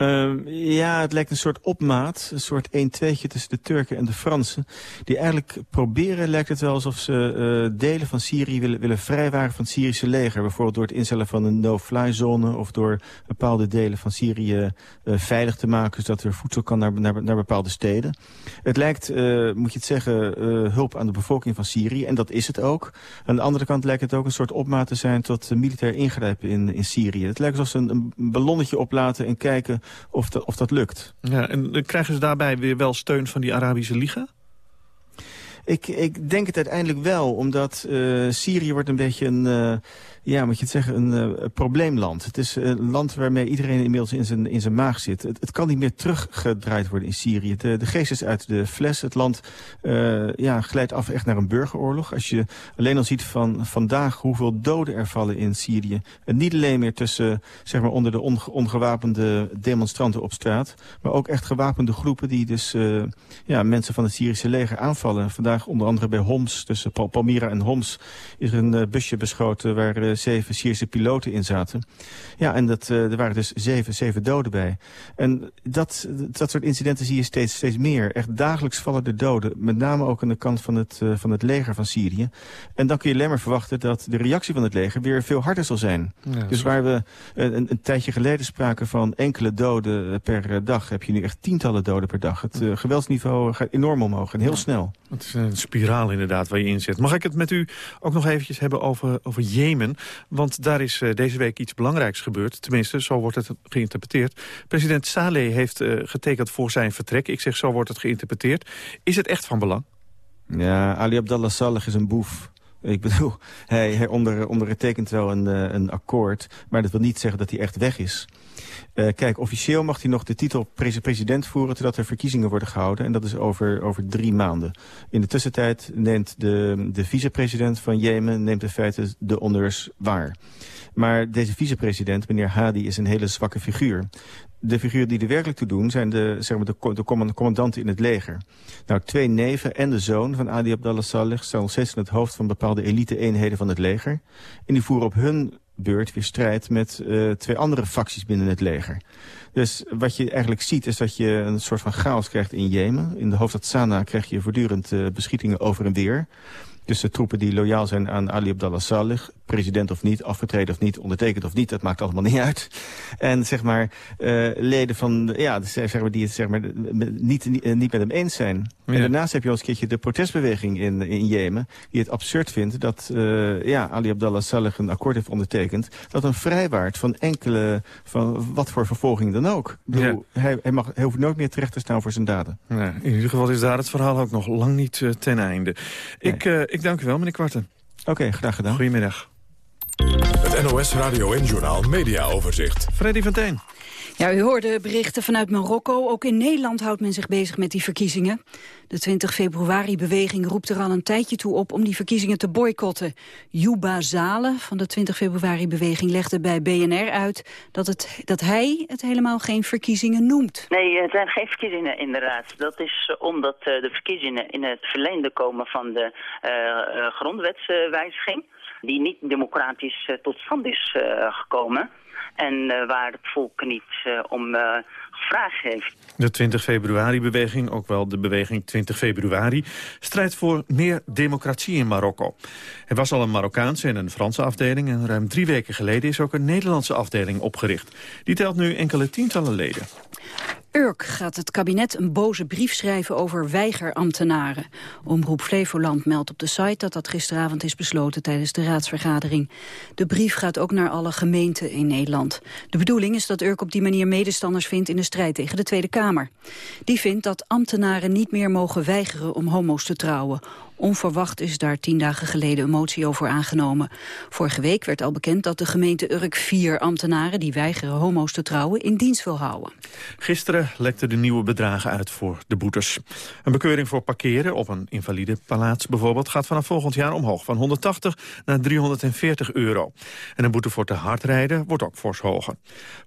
Uh, ja, het lijkt een soort opmaat, een soort 1-2'tje tussen de Turken en de Fransen. Die eigenlijk proberen, lijkt het wel alsof ze uh, delen van Syrië willen, willen vrijwaren van het Syrische leger. Bijvoorbeeld door het instellen van een no-fly zone of door bepaalde delen van Syrië uh, veilig te maken, zodat er voedsel kan naar, naar, naar bepaalde steden. Het lijkt, uh, moet je het zeggen, hulp aan de bevolking van Syrië en dat is het ook. Aan de andere kant lijkt het ook een soort opmaat te zijn tot militair ingrijpen in, in Syrië. Het lijkt alsof ze een ballonnetje oplaten en kijken of, dat of dat lukt. Ja, en krijgen ze daarbij weer wel steun van die Arabische Liga? Ik, ik denk het uiteindelijk wel, omdat uh, Syrië wordt een beetje een... Uh, ja, moet je het zeggen, een uh, probleemland. Het is een land waarmee iedereen inmiddels in zijn, in zijn maag zit. Het, het kan niet meer teruggedraaid worden in Syrië. De, de geest is uit de fles. Het land uh, ja, glijdt af echt naar een burgeroorlog. Als je alleen al ziet van vandaag hoeveel doden er vallen in Syrië. Niet alleen meer tussen, zeg maar, onder de onge ongewapende demonstranten op straat. Maar ook echt gewapende groepen die dus uh, ja, mensen van het Syrische leger aanvallen. Vandaag onder andere bij Homs, tussen Palmyra en Homs, is een busje beschoten waar zeven Syrische piloten in zaten. Ja, en dat, uh, er waren dus zeven, zeven doden bij. En dat, dat soort incidenten zie je steeds, steeds meer. Echt dagelijks vallen er doden. Met name ook aan de kant van het, uh, van het leger van Syrië. En dan kun je alleen maar verwachten dat de reactie van het leger weer veel harder zal zijn. Ja, dus waar we een, een, tijdje geleden spraken van enkele doden per dag... heb je nu echt tientallen doden per dag. Het uh, geweldsniveau gaat enorm omhoog en heel ja. snel. Het is een spiraal inderdaad waar je in zit. Mag ik het met u ook nog eventjes hebben over, over Jemen? Want daar is uh, deze week iets belangrijks gebeurd. Tenminste, zo wordt het geïnterpreteerd. President Saleh heeft uh, getekend voor zijn vertrek. Ik zeg, zo wordt het geïnterpreteerd. Is het echt van belang? Ja, Ali Abdallah Saleh is een boef. Ik bedoel, hij, hij onder, ondertekent wel een, uh, een akkoord... maar dat wil niet zeggen dat hij echt weg is. Uh, kijk, officieel mag hij nog de titel president voeren... totdat er verkiezingen worden gehouden. En dat is over, over drie maanden. In de tussentijd neemt de, de vicepresident van Jemen... neemt in feite de honneurs waar. Maar deze vicepresident, meneer Hadi, is een hele zwakke figuur. De figuren die er werkelijk toe doen zijn de, zeg maar, de, de commandanten in het leger. Nou, twee neven en de zoon van Adi Abdallah Saleh staan nog steeds in het hoofd van bepaalde elite-eenheden van het leger. En die voeren op hun beurt weer strijd met uh, twee andere facties binnen het leger. Dus wat je eigenlijk ziet is dat je een soort van chaos krijgt in Jemen. In de hoofdstad Sanaa krijg je voortdurend uh, beschietingen over en weer. Dus de troepen die loyaal zijn aan Ali Abdallah Saleh, president of niet, afgetreden of niet, ondertekend of niet, dat maakt allemaal niet uit. En zeg maar, uh, leden van, ja, zeg maar, die het zeg maar, niet, niet, niet met hem eens zijn. Ja. En daarnaast heb je al eens een keertje de protestbeweging in, in Jemen, die het absurd vindt dat uh, ja, Ali Abdallah Saleh een akkoord heeft ondertekend, dat een vrijwaart van enkele, van wat voor vervolging dan ook. Bedoel, ja. hij, hij, mag, hij hoeft nooit meer terecht te staan voor zijn daden. Ja, in ieder geval is daar het verhaal ook nog lang niet uh, ten einde. Ik, ik dank u wel, meneer Kwarten. Oké, okay, graag gedaan. Goedemiddag. Het NOS Radio en Journaal Media Overzicht. Freddy van Teen. Ja, u hoorde berichten vanuit Marokko. Ook in Nederland houdt men zich bezig met die verkiezingen. De 20 februari-beweging roept er al een tijdje toe op om die verkiezingen te boycotten. Yuba Zale van de 20 februari-beweging legde bij BNR uit dat, het, dat hij het helemaal geen verkiezingen noemt. Nee, het zijn geen verkiezingen inderdaad. Dat is omdat uh, de verkiezingen in het verlengde komen van de uh, uh, grondwetswijziging die niet democratisch uh, tot stand is uh, gekomen. En uh, waar het volk niet om gevraagd heeft. De 20 februari-beweging, ook wel de beweging 20 februari... strijdt voor meer democratie in Marokko. Er was al een Marokkaanse en een Franse afdeling... en ruim drie weken geleden is ook een Nederlandse afdeling opgericht. Die telt nu enkele tientallen leden. Urk gaat het kabinet een boze brief schrijven over weigerambtenaren. Omroep Flevoland meldt op de site dat dat gisteravond is besloten tijdens de raadsvergadering. De brief gaat ook naar alle gemeenten in Nederland. De bedoeling is dat Urk op die manier medestanders vindt in de strijd tegen de Tweede Kamer. Die vindt dat ambtenaren niet meer mogen weigeren om homo's te trouwen Onverwacht is daar tien dagen geleden een motie over aangenomen. Vorige week werd al bekend dat de gemeente Urk vier ambtenaren... die weigeren homo's te trouwen in dienst wil houden. Gisteren lekten de nieuwe bedragen uit voor de boetes. Een bekeuring voor parkeren op een invalide palaats bijvoorbeeld... gaat vanaf volgend jaar omhoog van 180 naar 340 euro. En een boete voor te hard rijden wordt ook fors hoger.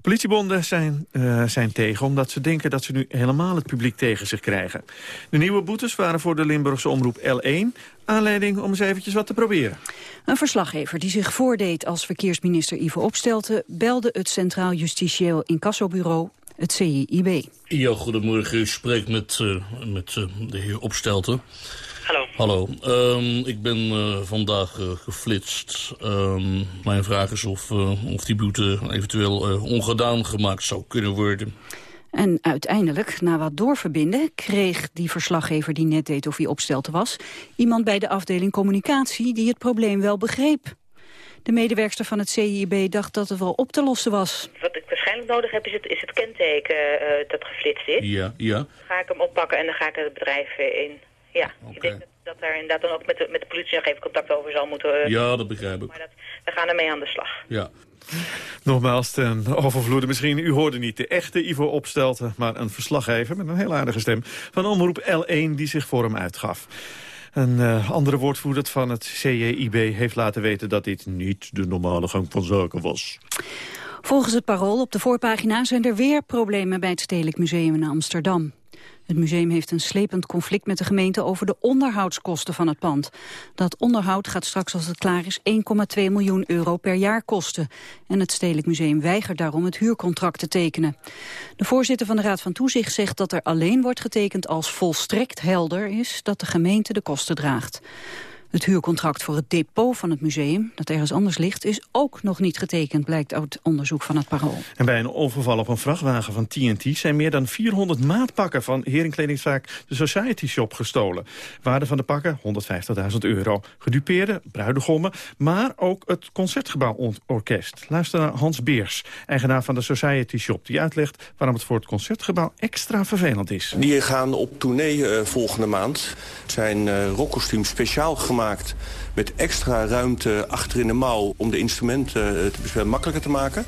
Politiebonden zijn, uh, zijn tegen omdat ze denken dat ze nu helemaal het publiek tegen zich krijgen. De nieuwe boetes waren voor de Limburgse omroep L1 aanleiding om eens eventjes wat te proberen. Een verslaggever die zich voordeed als verkeersminister Ivo Opstelten... belde het Centraal Justitieel Incassobureau, het CIIB. Ja, goedemorgen. U spreekt met, uh, met uh, de heer Opstelten. Hallo. Hallo. Um, ik ben uh, vandaag geflitst. Um, mijn vraag is of, of die boete eventueel ongedaan gemaakt zou kunnen worden. En uiteindelijk, na wat doorverbinden, kreeg die verslaggever die net deed of hij opstelte was, iemand bij de afdeling communicatie die het probleem wel begreep. De medewerkster van het CIB dacht dat het wel op te lossen was. Wat ik waarschijnlijk nodig heb is het, is het kenteken uh, dat geflitst is. Ja, ja. Dan ga ik hem oppakken en dan ga ik het bedrijf in. Ja, okay. ik denk dat, dat daar inderdaad dan ook met de, met de politie nog even contact over zal moeten... Uh, ja, dat begrijp ik. Maar dat, we gaan ermee aan de slag. Ja. Nogmaals, ten overvloede misschien. U hoorde niet de echte Ivo Opstelten, maar een verslaggever met een heel aardige stem van omroep L1 die zich voor hem uitgaf. Een uh, andere woordvoerder van het CJIB heeft laten weten dat dit niet de normale gang van zaken was. Volgens het parool op de voorpagina zijn er weer problemen bij het Stedelijk Museum in Amsterdam. Het museum heeft een slepend conflict met de gemeente over de onderhoudskosten van het pand. Dat onderhoud gaat straks als het klaar is 1,2 miljoen euro per jaar kosten. En het Stedelijk Museum weigert daarom het huurcontract te tekenen. De voorzitter van de Raad van Toezicht zegt dat er alleen wordt getekend als volstrekt helder is dat de gemeente de kosten draagt. Het huurcontract voor het depot van het museum, dat ergens anders ligt, is ook nog niet getekend, blijkt uit onderzoek van het Parool. En bij een overval op een vrachtwagen van TNT zijn meer dan 400 maatpakken van herenkledingzaak de Society Shop gestolen. Waarde van de pakken 150.000 euro. Gedupeerde, bruidegommen, maar ook het Concertgebouworkest. Luister naar Hans Beers, eigenaar van de Society Shop, die uitlegt waarom het voor het Concertgebouw extra vervelend is. Die gaan op tournee uh, volgende maand. Het zijn uh, rockkostuums speciaal gemaakt met extra ruimte achter in de mouw om de instrumenten te makkelijker te maken.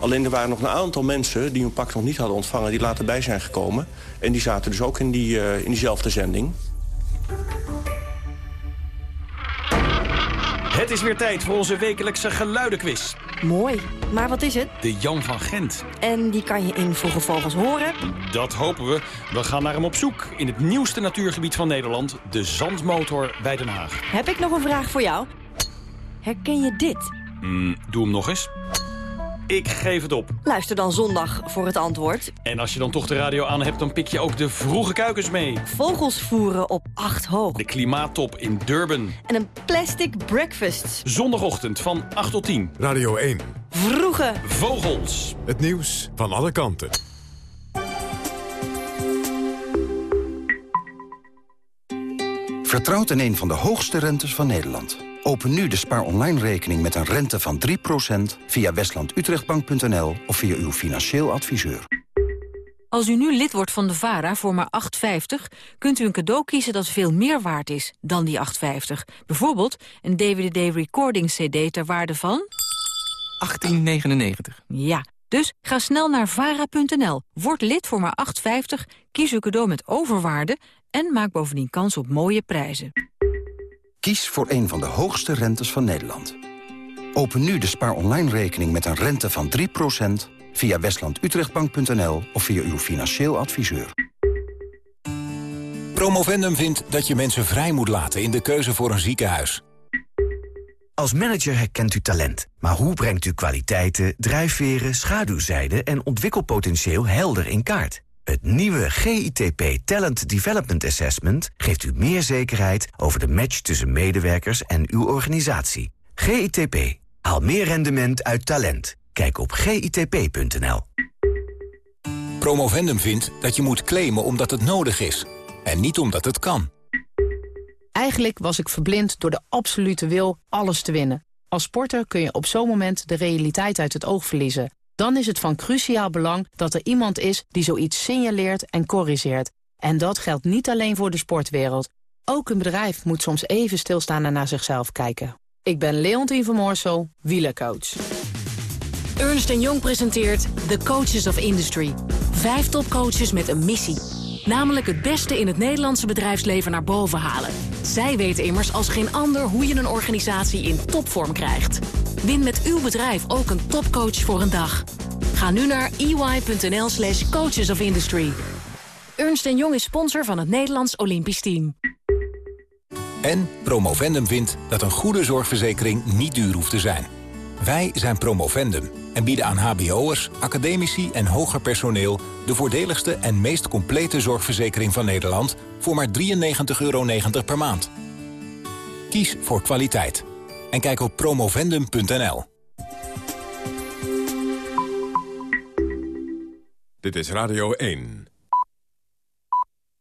Alleen er waren nog een aantal mensen die hun pak nog niet hadden ontvangen... die later bij zijn gekomen. En die zaten dus ook in, die, uh, in diezelfde zending. Het is weer tijd voor onze wekelijkse geluidenquiz. Mooi, maar wat is het? De Jan van Gent. En die kan je in Vroege Vogels horen? Dat hopen we. We gaan naar hem op zoek in het nieuwste natuurgebied van Nederland... de Zandmotor bij Den Haag. Heb ik nog een vraag voor jou? Herken je dit? Mm, doe hem nog eens. Ik geef het op. Luister dan zondag voor het antwoord. En als je dan toch de radio aan hebt, dan pik je ook de vroege kuikens mee. Vogels voeren op 8 hoog. De klimaattop in Durban. En een plastic breakfast. Zondagochtend van 8 tot 10. Radio 1. Vroege vogels. Het nieuws van alle kanten. Vertrouwt in een van de hoogste rentes van Nederland. Open nu de spaar online rekening met een rente van 3% via westlandutrechtbank.nl of via uw financieel adviseur. Als u nu lid wordt van de VARA voor maar 8,50... kunt u een cadeau kiezen dat veel meer waard is dan die 8,50. Bijvoorbeeld een DVD-recording-cd ter waarde van... 18,99. Ja, dus ga snel naar vara.nl, word lid voor maar 8,50... kies uw cadeau met overwaarde en maak bovendien kans op mooie prijzen. Kies voor een van de hoogste rentes van Nederland. Open nu de spaar online rekening met een rente van 3% via westlandutrechtbank.nl of via uw financieel adviseur. Promovendum vindt dat je mensen vrij moet laten in de keuze voor een ziekenhuis. Als manager herkent u talent, maar hoe brengt u kwaliteiten, drijfveren, schaduwzijden en ontwikkelpotentieel helder in kaart? Het nieuwe GITP Talent Development Assessment geeft u meer zekerheid over de match tussen medewerkers en uw organisatie. GITP. Haal meer rendement uit talent. Kijk op gitp.nl. Promovendum vindt dat je moet claimen omdat het nodig is. En niet omdat het kan. Eigenlijk was ik verblind door de absolute wil alles te winnen. Als sporter kun je op zo'n moment de realiteit uit het oog verliezen. Dan is het van cruciaal belang dat er iemand is die zoiets signaleert en corrigeert. En dat geldt niet alleen voor de sportwereld. Ook een bedrijf moet soms even stilstaan en naar zichzelf kijken. Ik ben Leontien van Moorsel, wielercoach. Ernst Jong presenteert The Coaches of Industry. Vijf topcoaches met een missie. Namelijk het beste in het Nederlandse bedrijfsleven naar boven halen. Zij weten immers als geen ander hoe je een organisatie in topvorm krijgt. Win met uw bedrijf ook een topcoach voor een dag. Ga nu naar ey.nl slash coaches of industry. Ernst Jong is sponsor van het Nederlands Olympisch Team. En Promovendum vindt dat een goede zorgverzekering niet duur hoeft te zijn. Wij zijn Promovendum en bieden aan hbo'ers, academici en hoger personeel... de voordeligste en meest complete zorgverzekering van Nederland... voor maar 93,90 euro per maand. Kies voor kwaliteit. En kijk op promovendum.nl. Dit is Radio 1.